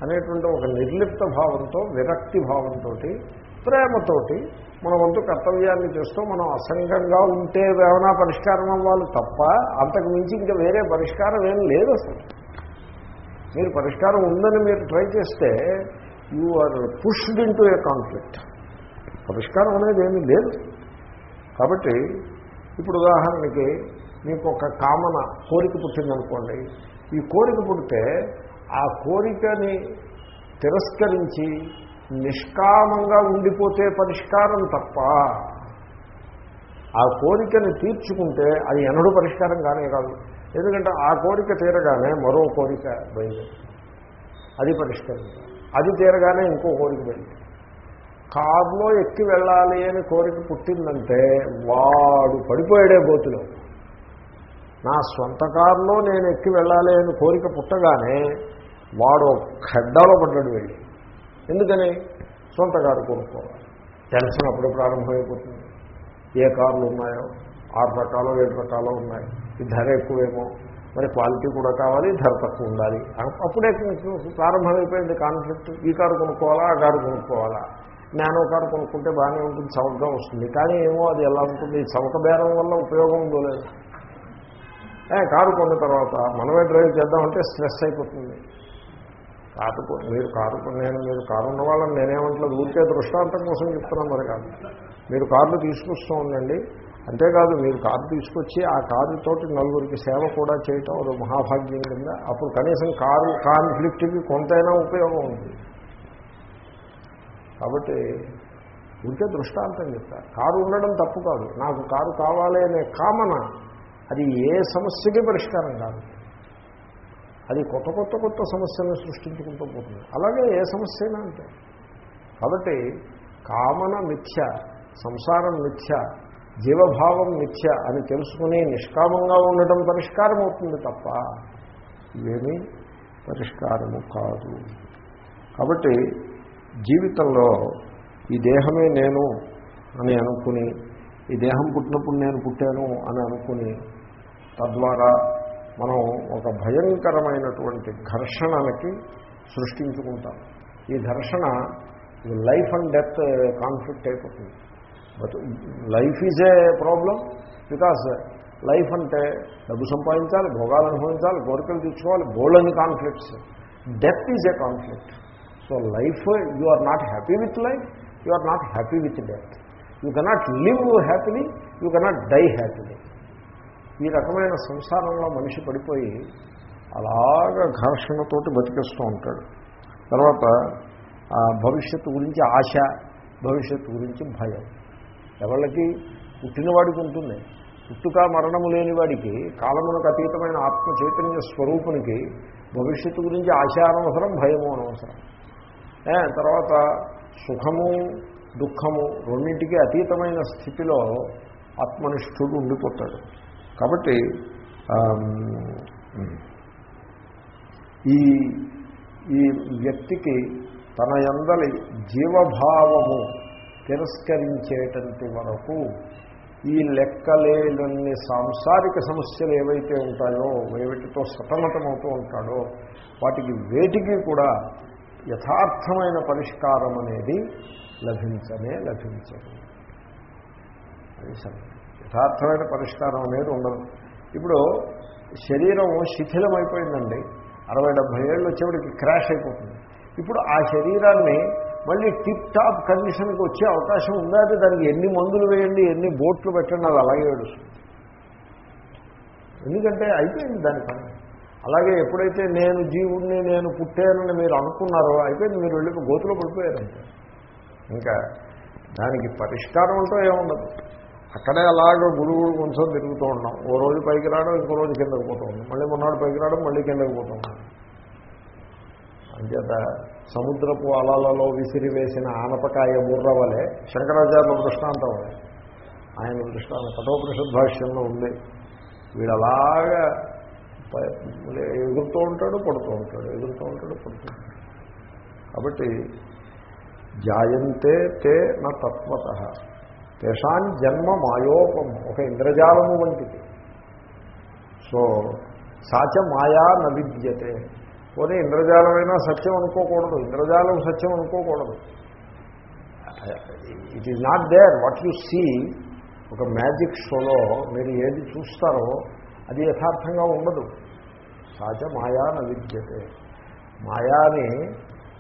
అనేటువంటి ఒక నిర్లిప్త భావంతో విరక్తి భావంతో ప్రేమతోటి మన వంతు కర్తవ్యాన్ని చేస్తూ మనం అసంగంగా ఉంటే ఏమైనా పరిష్కారం అవ్వాలి తప్ప అంతకు మించి ఇంకా వేరే పరిష్కారం ఏం లేదు అసలు. మీరు పరిష్కారం ఉందని మీరు ట్రై చేస్తే you are pushed into a conflict. పరిష్కారం అనేది ఏమీ లేదు. కాబట్టి ఇప్పుడు ఉదాహరణకి మీకు ఒక కామన కోరిక పుట్టిందనుకోండి. ఈ కోరిక పుడితే ఆ కోరికని తిరస్కరించి నిష్కామంగా ఉండిపోతే పరిష్కారం తప్ప ఆ కోరికని తీర్చుకుంటే అది ఎన్నడూ పరిష్కారం కానే కాదు. ఎందుకంటే ఆ కోరిక తీరగానే మరో కోరిక బయలుదేరి అది పరిష్కారం అది తీరగానే ఇంకో కోరిక బయలుదేరి. కారులో ఎక్కి వెళ్ళాలి అని కోరిక పుట్టిందంటే వాడు పడిపోయాడే గోతులో నా సొంత కారులో నేను ఎక్కి వెళ్ళాలి అని కోరిక పుట్టగానే వాడు ఖడ్డాలో పడ్డాడు వెళ్ళి. ఎందుకని? సొంత కారు కొనుక్కోవాలి. టెన్షన్ అప్పుడు ప్రారంభమైపోతుంది. ఏ కార్లు ఉన్నాయో? ఆరు రకాలు ఏడు రకాలు ఉన్నాయి. ఈ ధర ఎక్కువేమో? మరి క్వాలిటీ కూడా కావాలి ధర తక్కువ ఉండాలి. అప్పుడే ప్రారంభమైపోయింది కాన్ఫ్లిక్ట్. ఈ కారు కొనుక్కోవాలా ఆ కారు కొనుక్కోవాలా? నానో కారు కొనుక్కుంటే బాగానే ఉంటుంది చౌకగా వస్తుంది. కానీ ఏమో అది ఎలా ఉంటుంది? చవక బేరం వల్ల ఉపయోగం ఉందో లేదు. కారు కొన్న తర్వాత మనమే డ్రైవ్ చేద్దామంటే స్ట్రెస్ అయిపోతుంది. కారు మీరు కారు నేను మీరు కారు ఉన్న వాళ్ళని నేనేమంటలేదు ఊరికే దృష్టాంతం కోసం చెప్తున్నాను మరి కాదు. మీరు కార్లు తీసుకొస్తూ ఉండండి. అంతేకాదు మీరు కారు తీసుకొచ్చి ఆ కారుతోటి నలుగురికి సేవ కూడా చేయటం అది మహాభాగ్యం కింద. అప్పుడు కనీసం కారు కాన్ఫ్లిక్ట్కి కొంతైనా ఉపయోగం ఉంది. కాబట్టి ఉంటే దృష్టాంతం చెప్తారు కారు ఉండడం తప్పు కాదు. నాకు కారు కావాలి అనే కామన అది ఏ సమస్యకి పరిష్కారం కాదు. అది కొత్త కొత్త కొత్త సమస్యలను సృష్టించుకుంటూ పోతుంది. అలాగే ఏ సమస్య అయినా అంతే. కాబట్టి కామన మిథ్య సంసారం మిథ్య జీవభావం మిథ్య అని తెలుసుకుని నిష్కామంగా ఉండటం పరిష్కారం అవుతుంది తప్ప ఇవేమీ పరిష్కారము కాదు. కాబట్టి జీవితంలో ఈ దేహమే నేను అని అనుకుని ఈ దేహం పుట్టినప్పుడు నేను పుట్టాను అని అనుకుని తద్వారా మనం ఒక భయంకరమైనటువంటి ఘర్షణలకి సృష్టించుకుంటాం. ఈ ఘర్షణ లైఫ్ అండ్ డెత్ కాన్ఫ్లిక్ట్ అయిపోతుంది. But life is a problem because life అంటే డబ్బు సంపాదించాలి భోగాలు అనుభవించాలి కోరికలు తీర్చుకోవాలి golden conflicts. Death is a conflict. So life you are not happy with life you are not happy with death. You cannot live happily you cannot die happily. ఈ రకమైన సంసారంలో మనిషి పడిపోయి అలాగ ఘర్షణతోటి బతికేస్తూ ఉంటాడు. తర్వాత భవిష్యత్తు గురించి ఆశ భవిష్యత్తు గురించి భయం. ఎవళ్ళకి పుట్టినవాడికి ఉంటుంది. పుట్టుక మరణము లేని వాడికి కాలమునకు అతీతమైన ఆత్మ చైతన్య స్వరూపునికి భవిష్యత్తు గురించి ఆశ అనవసరం భయము అనవసరం. తర్వాత సుఖము దుఃఖము రెండింటికి అతీతమైన స్థితిలో ఆత్మనిష్ఠుడు ఉండిపోతాడు. కాబట్టి ఈ ఈ వ్యక్తికి తన ఎందలి జీవభావము తిరస్కరించేటంటి వరకు ఈ లెక్కలేనన్ని సాంసారిక సమస్యలు ఏవైతే ఉంటాయో వేటితో సతమతమవుతూ ఉంటాడో వాటికి వేటికి కూడా యథార్థమైన పరిష్కారం అనేది లభించనే లభించదు. అది సరే యథార్థమైన పరిష్కారం అనేది ఉండదు. ఇప్పుడు శరీరం శిథిలమైపోయిందండి. అరవై డెబ్భై ఏళ్ళు వచ్చేవాడికి క్రాష్ అయిపోతుంది. ఇప్పుడు ఆ శరీరాన్ని మళ్ళీ టిప్ టాప్ కండిషన్కి వచ్చే అవకాశం ఉందా? అంటే దానికి ఎన్ని మందులు వేయండి ఎన్ని బోట్లు పెట్టండి అది అలాగే ఏడుస్తుంది. ఎందుకంటే అయిపోయింది దాని పని. అలాగే ఎప్పుడైతే నేను జీవుణ్ణి నేను పుట్టానని మీరు అనుకున్నారో అయిపోయింది మీరు వెళ్ళి గోతులో పడిపోయారంటే. ఇంకా దానికి పరిష్కారం అంటూ ఏముండదు. అక్కడే అలాగ గురువు కొంచెం తిరుగుతూ ఉన్నాం. ఓ రోజు పైకి రావడం ఇంకో రోజు కిందకు పోతూ ఉన్నాం. మళ్ళీ మొన్నటి పైకి రావడం మళ్ళీ కిందకు పోతూ ఉన్నాం. అంచేత సముద్రపు అలలలో విసిరివేసిన ఆనపకాయ బుర్రవలే శంకరాచార్యుల దృష్టాంతం వలె ఆయన దృష్టాంతం కఠోపనిషద్ భాష్యంలో ఉంది. వీడు అలాగా ఎగురుతూ ఉంటాడు పడుతూ ఉంటాడు ఎగురుతూ ఉంటాడు పడుతూ ఉంటాడు. కాబట్టి జాయంతే తే నా తత్వత. తేషాన్ జన్మ మాయోపం ఒక ఇంద్రజాలము వంటిది. సో సాచ మాయా న విద్యతే. పోనీ ఇంద్రజాలమైనా సత్యం అనుకోకూడదు ఇంద్రజాలం సత్యం అనుకోకూడదు. It is not there what you see ఒక మ్యాజిక్ షోలో మీరు ఏది చూస్తారో అది యథార్థంగా ఉండదు. సాచ మాయా న విద్యతే. మాయాని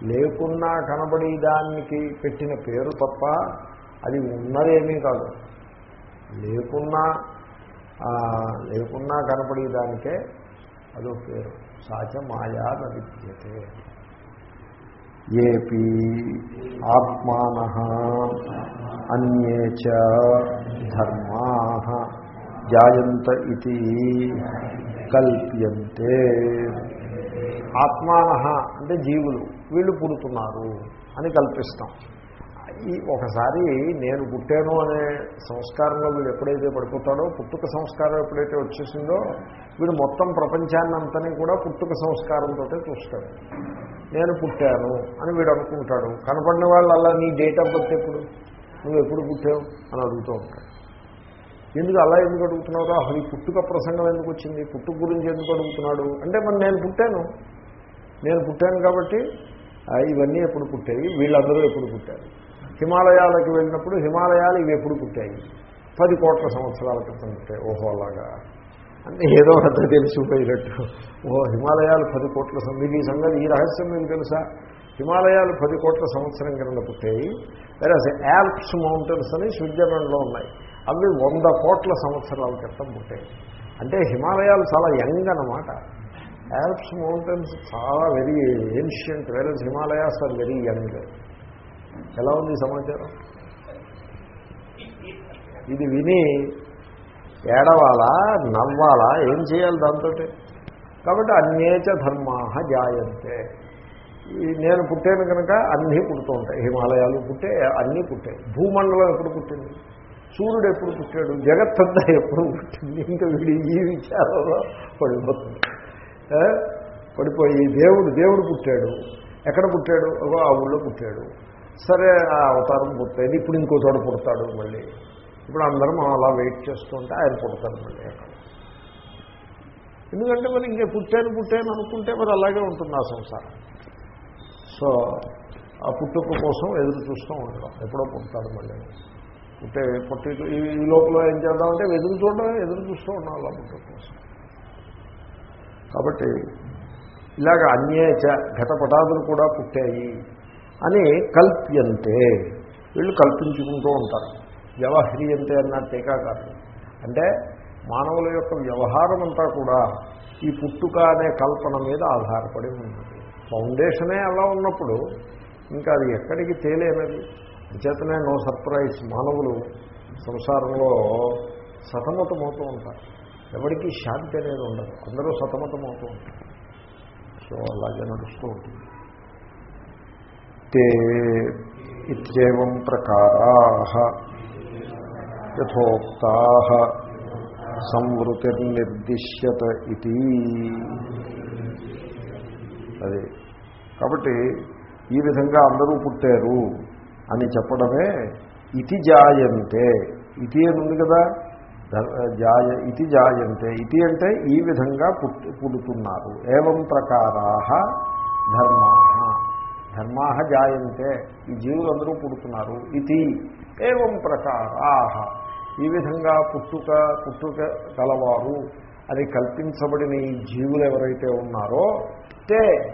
లేకున్నా కనబడి దానికి పెట్టిన పేరు తప్ప అది ఉన్నదేమీ కాదు. లేకున్నా లేకున్నా కనపడేదానికే అదో పేరు. సాచ మాయా న ఏపీ ఆత్మాన అన్యే చ ధర్మా జాయంత ఇది కల్ప్యంతే. ఆత్మాన అంటే జీవులు. వీళ్ళు పుడుతున్నారు అని కల్పిస్తాం. ఈ ఒకసారి నేను పుట్టాను అనే సంస్కారంలో వీడు ఎప్పుడైతే పడిపోతాడో పుట్టుక సంస్కారం ఎప్పుడైతే వచ్చేసిందో వీడు మొత్తం ప్రపంచాన్ని అంతని కూడా పుట్టుక సంస్కారంతో చూస్తాడు. నేను పుట్టాను అని వీడు అనుకుంటాడు. కనపడిన వాళ్ళు అలా నీ డేట్ ఆఫ్ బర్త్ ఎప్పుడు? నువ్వు ఎప్పుడు పుట్టావు? అని అడుగుతూ ఉంటాడు. ఎందుకు అలా ఎందుకు అడుగుతున్నారో అసలు ఈ పుట్టుక ప్రసంగం ఎందుకు వచ్చింది? పుట్టుక గురించి ఎందుకు అడుగుతున్నాడు? అంటే మరి నేను పుట్టాను. నేను పుట్టాను కాబట్టి ఇవన్నీ ఎప్పుడు పుట్టాయి? వీళ్ళందరూ ఎప్పుడు పుట్టారు? హిమాలయాలకు వెళ్ళినప్పుడు హిమాలయాలు ఇవి ఎప్పుడు పుట్టాయి? పది కోట్ల సంవత్సరాల క్రితం పుట్టాయి. ఓహోలాగా అంటే ఏదో పెద్ద తెలిసిపోయినట్టు. ఓ హిమాలయాలు పది కోట్ల సం- మీకు ఈ సంగతి ఈ రహస్యం మీకు తెలుసా? హిమాలయాలు పది కోట్ల సంవత్సరం కింద పుట్టాయి. వేరే యాల్ప్స్ మౌంటైన్స్ అని స్విట్జర్లాండ్లో ఉన్నాయి. అవి వంద కోట్ల సంవత్సరాల క్రితం పుట్టాయి. అంటే హిమాలయాలు చాలా యంగ్ అన్నమాట. యాల్ప్స్ మౌంటైన్స్ చాలా వెరీ ఏన్షియంట్ వేరే హిమాలయాస్ ఆర్ వెరీ యంగ్ ఎలా ఉంది సమాచారం? ఇది విని ఏడవాలా నవ్వాలా ఏం చేయాలి దాంతో కాబట్టి అన్యేచ ధర్మా జాయంతే. ఈ నేను పుట్టాను కనుక అన్నీ పుడుతూ ఉంటాయి హిమాలయాలు పుట్టే అన్నీ పుట్టాయి. భూమండలం ఎప్పుడు పుట్టింది? సూర్యుడు ఎప్పుడు పుట్టాడు? జగత్తంతా ఎప్పుడు పుట్టింది? ఇంకా వీడి ఈ విచారంలో పడిపోతుంది. పడిపోయి దేవుడు దేవుడు పుట్టాడు. ఎక్కడ పుట్టాడు? ఆ ఊళ్ళో పుట్టాడు. సరే ఆ అవతారం పుట్టేది ఇప్పుడు ఇంకో చోట పుడతాడు మళ్ళీ. ఇప్పుడు అందరం అలా వెయిట్ చేస్తుంటే ఆయన పుడతాడు మళ్ళీ అక్కడ. ఎందుకంటే మరి ఇంకే పుట్టాను పుట్టాను అనుకుంటే మరి అలాగే ఉంటుంది ఆ సంసారం. సో ఆ పుట్టుక కోసం ఎదురు చూస్తూ ఉండడం ఎప్పుడో పుడతాడు మళ్ళీ. పుట్టే పుట్టి ఈ లోపల ఏం చేద్దామంటే ఎదురు చూడడం ఎదురు చూస్తూ ఉండాలి అలా పుట్టుక కోసం. కాబట్టి ఇలాగ అన్యేచ ఘటపటాదులు కూడా పుట్టాయి. అని కల్ప్యంతే. వీళ్ళు కల్పించుకుంటూ ఉంటారు. వ్యవహ్రియంతే అన్న టీకాకారులు అంటే మానవుల యొక్క వ్యవహారం అంతా కూడా ఈ పుట్టుక అనే కల్పన మీద ఆధారపడి ఉన్నది ఫౌండేషనే అలా ఉన్నప్పుడు ఇంకా అది ఎక్కడికి తేలేనది. చేతనే నో సర్ప్రైజ్ మానవులు సంసారంలో సతమతమవుతూ ఉంటారు. ఎవరికి శాంతి అనేది ఉండదు. అందరూ సతమతమవుతూ ఉంటారు. సో అలాగే నడుస్తూ ఉంటుంది. తే ఇత్యేవం ప్రకారా యథోక్తా సంవృతిర్నిర్దిశ్యత ఇది అది. కాబట్టి ఈ విధంగా అందరూ పుట్టారు అని చెప్పడమే ఇతి జాయంతే. ఇతి అని ఉంది కదా? జాయ ఇతి జాయంతే. ఇతి అంటే ఈ విధంగా పుట్టి పుడుతున్నారు. ఏవం ప్రకారా ధర్మా. ధర్మాహ జాయంతే. ఈ జీవులందరూ పుడుతున్నారు. ఇది ఏవం ప్రకారా ఈ విధంగా పుట్టుక పుట్టుక కలవారు. అని కల్పించబడిన ఈ జీవులు ఎవరైతే ఉన్నారో తే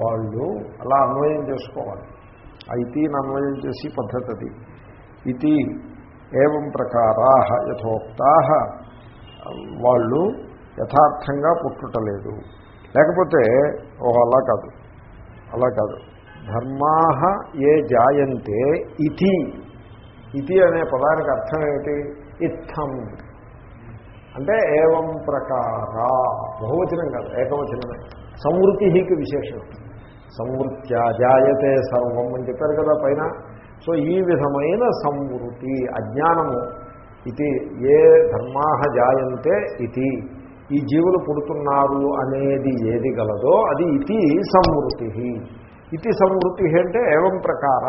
వాళ్ళు అలా అన్వయం చేసుకోవాలి. అయితే అన్వయం చేసి పద్ధతి అది ఇది ఏవం ప్రకారా యథోక్తా వాళ్ళు యథార్థంగా పుట్టుటలేదు. లేకపోతే ఓహో అలా కాదు. అలా కాదు. ధర్మా ఏ జాయంతే ఇతి. ఇతి అనే పదానికి అర్థం ఏమిటి? ఇత్థం. అంటే ఏవం ప్రకార. బహువచనం కాదు ఏకవచనమే. సంవృతికి విశేషం సంవృత్యా జాయతే సర్వం అని చెప్పారు కదా పైన. సో ఈ విధమైన సంవృతి అజ్ఞానము ఇది ఏ ధర్మా జాయంతే ఇది ఈ జీవులు పుడుతున్నారు అనేది ఏది గలదో అది ఇది సంవృతి ఇతి సంవృతి అంటే ఏవం ప్రకార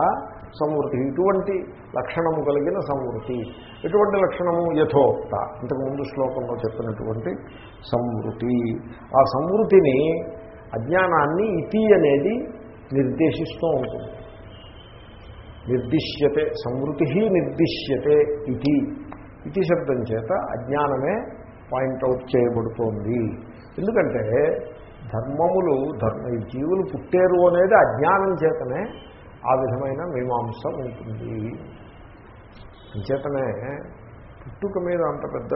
సంవృతి ఇటువంటి లక్షణము కలిగిన సంవృతి ఎటువంటి లక్షణము? యథోక్త. ఇంతకుముందు శ్లోకంలో చెప్పినటువంటి సంవృతి ఆ సంవృతిని అజ్ఞానాన్ని ఇతి అనేది నిర్దేశిస్తూ ఉంటుంది. నిర్దిశ్యతే. సంవృతి నిర్దిశ్యతే ఇది ఇతి శబ్దం చేత అజ్ఞానమే పాయింట్అవుట్ చేయబడుతోంది. ఎందుకంటే ధర్మములు ధర్మ ఈ జీవులు పుట్టేరు అనేది అజ్ఞానం చేతనే ఆ విధమైన మీమాంస ఉంటుంది. చేతనే పుట్టుక మీద అంత పెద్ద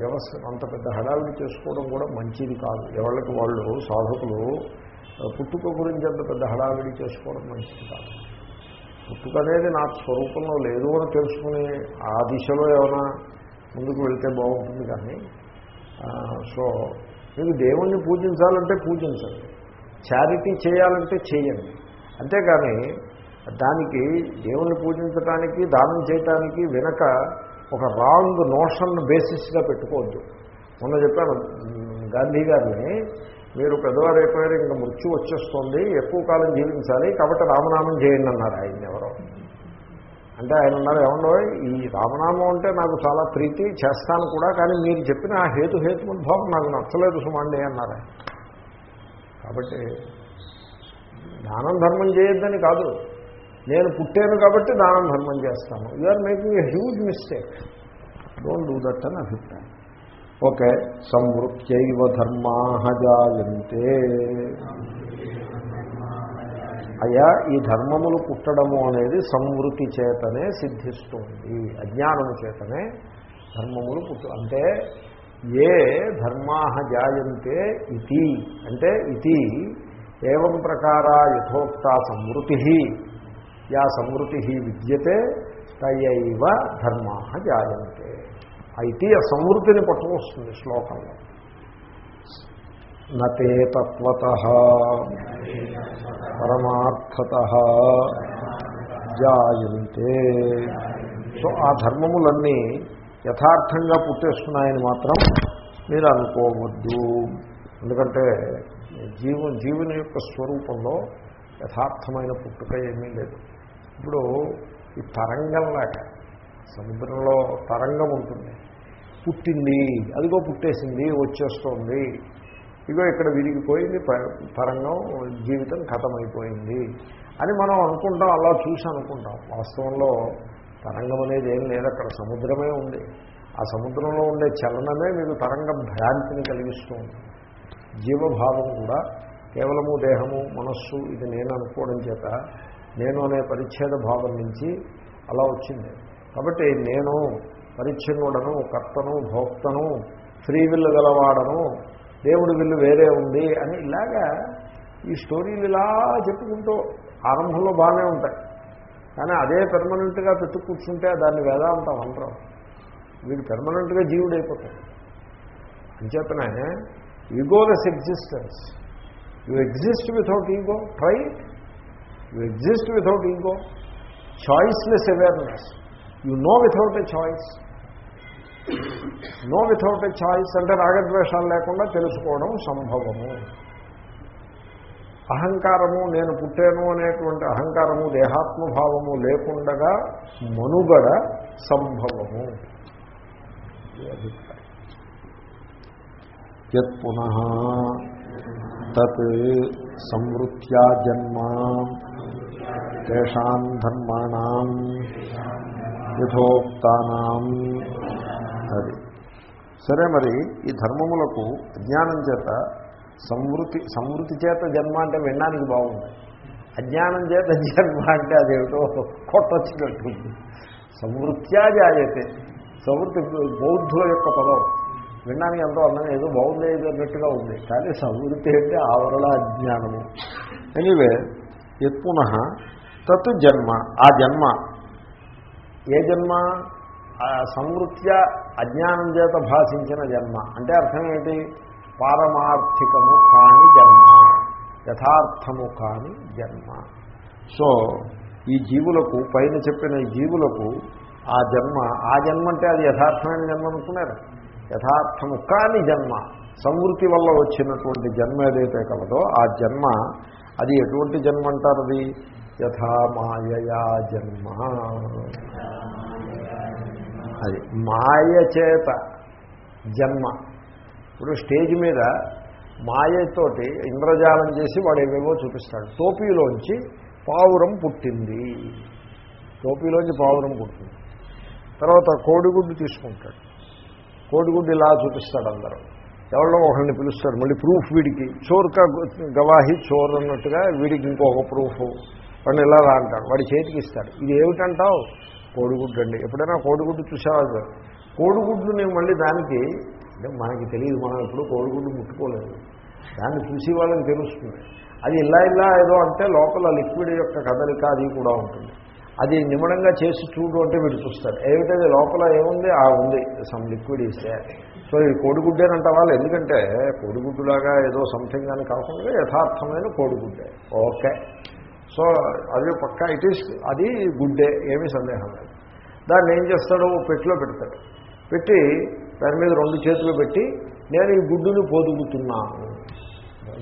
వ్యవస్థ అంత పెద్ద హడావిడి చేసుకోవడం కూడా మంచిది కాదు. ఎవరికి వాళ్ళు సాధకులు పుట్టుక గురించి అంత పెద్ద హడావిడి చేసుకోవడం మంచిది కాదు. పుట్టుక అనేది నా స్వరూపంలో లేదు అని తెలుసుకుని ఆ దిశలో ఏమైనా ముందుకు వెళ్తే బాగుంటుంది కానీ సో మీకు దేవుణ్ణి పూజించాలంటే పూజించండి. చారిటీ చేయాలంటే చేయండి. అంతేగాని దానికి దేవుణ్ణి పూజించటానికి దానం చేయటానికి వెనక ఒక రాంగ్ నోషన్ బేసిస్గా పెట్టుకోవద్దు. మొన్న చెప్పాను గాంధీ గారిని మీరు పెద్దవారు అయిపోయారు ఇంకా మృత్యు వచ్చేస్తుంది ఎక్కువ కాలం జీవించాలి కాబట్టి రామనామం చేయండి అన్నారు ఆయన ఎవరో. అంటే ఆయన ఉన్నారు ఏమన్నా ఈ రామనామం అంటే నాకు చాలా ప్రీతి చేస్తాను కూడా కానీ మీరు చెప్పిన ఆ హేతు హేతుమద్భావం నాకు నచ్చలేదు సుమండి అన్నారు. కాబట్టి దానం ధర్మం చేయొద్దని కాదు. నేను పుట్టాను కాబట్టి దానం ధర్మం చేస్తాను. Are making a huge mistake don't do that అని అభిప్రాయం. ఓకే సంవృత్యైవ ధర్మా జాయంతే. అయ్యా ఈ ధర్మములు పుట్టడము అనేది సంవృతి చేతనే సిద్ధిస్తుంది అజ్ఞానము చేతనే ధర్మములు పుట్టు అంటే ఏ ధర్మా జాయంతే ఇతి అంటే ఇది ఏం ప్రకార యథోక్త సంవృతి యా సంవృతి విద్యతే తయైవ ధర్మా జాయంతే. అయితే ఆ సంవృతిని పట్టుకొస్తుంది శ్లోకంలో. నతే తత్వత పరమార్థత జాయంతే। సో ఆ ధర్మములన్నీ యథార్థంగా పుట్టేస్తున్నాయని మాత్రం మీరు అనుకోవద్దు. ఎందుకంటే జీవ జీవుని యొక్క స్వరూపంలో యథార్థమైన పుట్టుక ఏమీ లేదు. ఇప్పుడు ఈ తరంగంలాగా సముద్రంలో తరంగం ఉంటుంది. పుట్టింది అదిగో పుట్టేసింది వచ్చేస్తోంది. ఇగో ఇక్కడ విరిగిపోయింది ప- తరంగం జీవితం ఖతమైపోయింది అని మనం అనుకుంటాం అలా చూసి అనుకుంటాం. వాస్తవంలో తరంగం అనేది ఏం లేదు అక్కడ సముద్రమే ఉంది. ఆ సముద్రంలో ఉండే చలనమే మీకు తరంగ భ్రాంతిని కలిగిస్తూ ఉంది. జీవభావం కూడా కేవలము దేహము మనస్సు ఇది నేను అనుకోవడం చేత నేను అనే పరిచ్ఛేద భావం నుంచి అలా వచ్చింది. కాబట్టి నేను పరిచ్ఛిన్నుడను కర్తను భోక్తను ఫ్రీ విల్లు గలవాడను దేవుడి విల్లు వేరే ఉంది అని ఇలాగా ఈ స్టోరీలు ఇలా చెప్పుకుంటూ ఆరంభంలో బాగానే ఉంటాయి. కానీ అదే పెర్మనెంట్గా పెట్టు కూర్చుంటే దాన్ని వేదాంతం అంటాం వీడు పెర్మనెంట్గా జీవుడైపోతాడు. అంచేతనే egoless existence you exist without ego try you exist without ego choiceless awareness you know without a choice know without a choice అంటే రాగద్వేషాలు లేకుండా తెలుసుకోవడం సంభవము. అహంకారము నేను పుట్టాను అనేటువంటి అహంకారము దేహాత్మభావము లేకుండగా మనుగడ సంభవము. యత్ పునః తత్ సంవృత్యా జన్మ తేషాం ధర్మాణం యథోక్తానాం అది. సరే మరి ఈ ధర్మములకు అజ్ఞానం చేత సంవృతి సంవృతి చేత జన్మ అంటే వినడానికి బాగుంది. అజ్ఞానం చేత జన్మ అంటే అదేమిటో కొట్టొచ్చినట్టు. సంవృత్యా జాయతే. సంవృతి బౌద్ధుల యొక్క పదం. వినడానికి ఎంతో అందంగా ఏదో బాగుంది అన్నట్టుగా ఉంది. కానీ సంవృతి అంటే ఆవరణ అజ్ఞానము. ఎనీవే యత్పున తత్ జన్మ. ఆ జన్మ ఏ జన్మ? ఆ సంవృత్య అజ్ఞానం చేత భాషించిన జన్మ. అంటే అర్థం ఏంటి? పారమార్థికము కాని జన్మ. యథార్థము కాని జన్మ. సో ఈ జీవులకు పైన చెప్పిన ఈ జీవులకు ఆ జన్మ ఆ జన్మ అంటే అది యథార్థమైన జన్మ అనుకున్నారు? యథార్థము కాని జన్మ. సంవృతి వల్ల వచ్చినటువంటి జన్మ ఏదైతే కలదో ఆ జన్మ అది ఎటువంటి జన్మ అంటారు అది? యథా మాయయా జన్మ. అది మాయ చేత జన్మ. ఇప్పుడు స్టేజ్ మీద మాయతోటి ఇంద్రజాలం చేసి వాడు ఏవేవో చూపిస్తాడు. టోపీలోంచి పావురం పుట్టింది. టోపీలోంచి పావురం పుట్టింది. తర్వాత కోడిగుడ్డు తీసుకుంటాడు. కోడిగుడ్డు ఇలా చూపిస్తాడు అందరూ. ఎవరో ఒకరిని పిలుస్తాడు. మళ్ళీ ప్రూఫ్ వీడికి. చోర్కా గవాహి చోర్ అన్నట్టుగా వీడికి ఇంకొక ప్రూఫ్. వాడిని ఇలా రా అంటాడు. వాడి చేతికి ఇస్తాడు. ఇది ఏమిటంటావు? కోడిగుడ్డు అండి ఎప్పుడైనా కోడిగుడ్డు చూసావా కోడిగుడ్డుని మళ్ళీ దానికి అంటే మనకి తెలియదు మనం ఎప్పుడు కోడిగుడ్డు ముట్టుకోలేదు. దాన్ని చూసి వాళ్ళని తెలుస్తుంది. అది ఇలా ఇలా ఏదో అంటే లోపల లిక్విడ్ యొక్క కదలిక అది కూడా ఉంటుంది. అది నిమ్మడంగా చేసి చూడు అంటే వీడు చూస్తారు ఏమిటది? లోపల ఏముంది? ఆ ఉంది. సమ్ లిక్విడ్ ఇస్తే సో ఇది కోడిగుడ్డేనంట వాళ్ళు ఎందుకంటే కోడిగుడ్డులాగా ఏదో సంథింగ్ అని కాకుండా యథార్థమైన కోడిగుడ్డే. ఓకే సో అది పక్క ఇట్ ఈస్ అది గుడ్డే. ఏమీ సందేహం లేదు. దాన్ని ఏం చేస్తాడో పెట్టిలో పెడతాడు. పెట్టి దాని మీద రెండు చేతులు పెట్టి నేను ఈ గుడ్డుని పొదుగుతున్నాను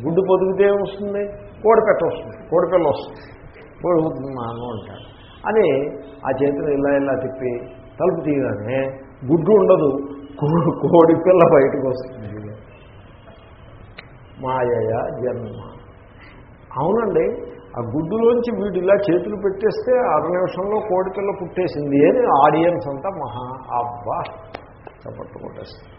గుడ్డు పొదిగితే ఏమొస్తుంది? కోడిపెట్ట వస్తుంది. కోడిపిల్ల వస్తుంది. కోడిపోతున్నాను అంటాడు. అని ఆ చేతిని ఇలా ఇలా తిప్పి తలుపు తీయగానే గుడ్డు ఉండదు. కోడి పిల్ల బయటకు వస్తుంది. మాయయ జన్మ. అవునండి. ఆ గుడ్డులోంచి వీడు ఇలా చేతులు పెట్టేస్తే అర నిమిషంలో కోడిపిల్ల పుట్టేసింది అని ఆడియన్స్ అంతా మహా అబ్బా చప్పట్లు కొట్టేస్తుంది.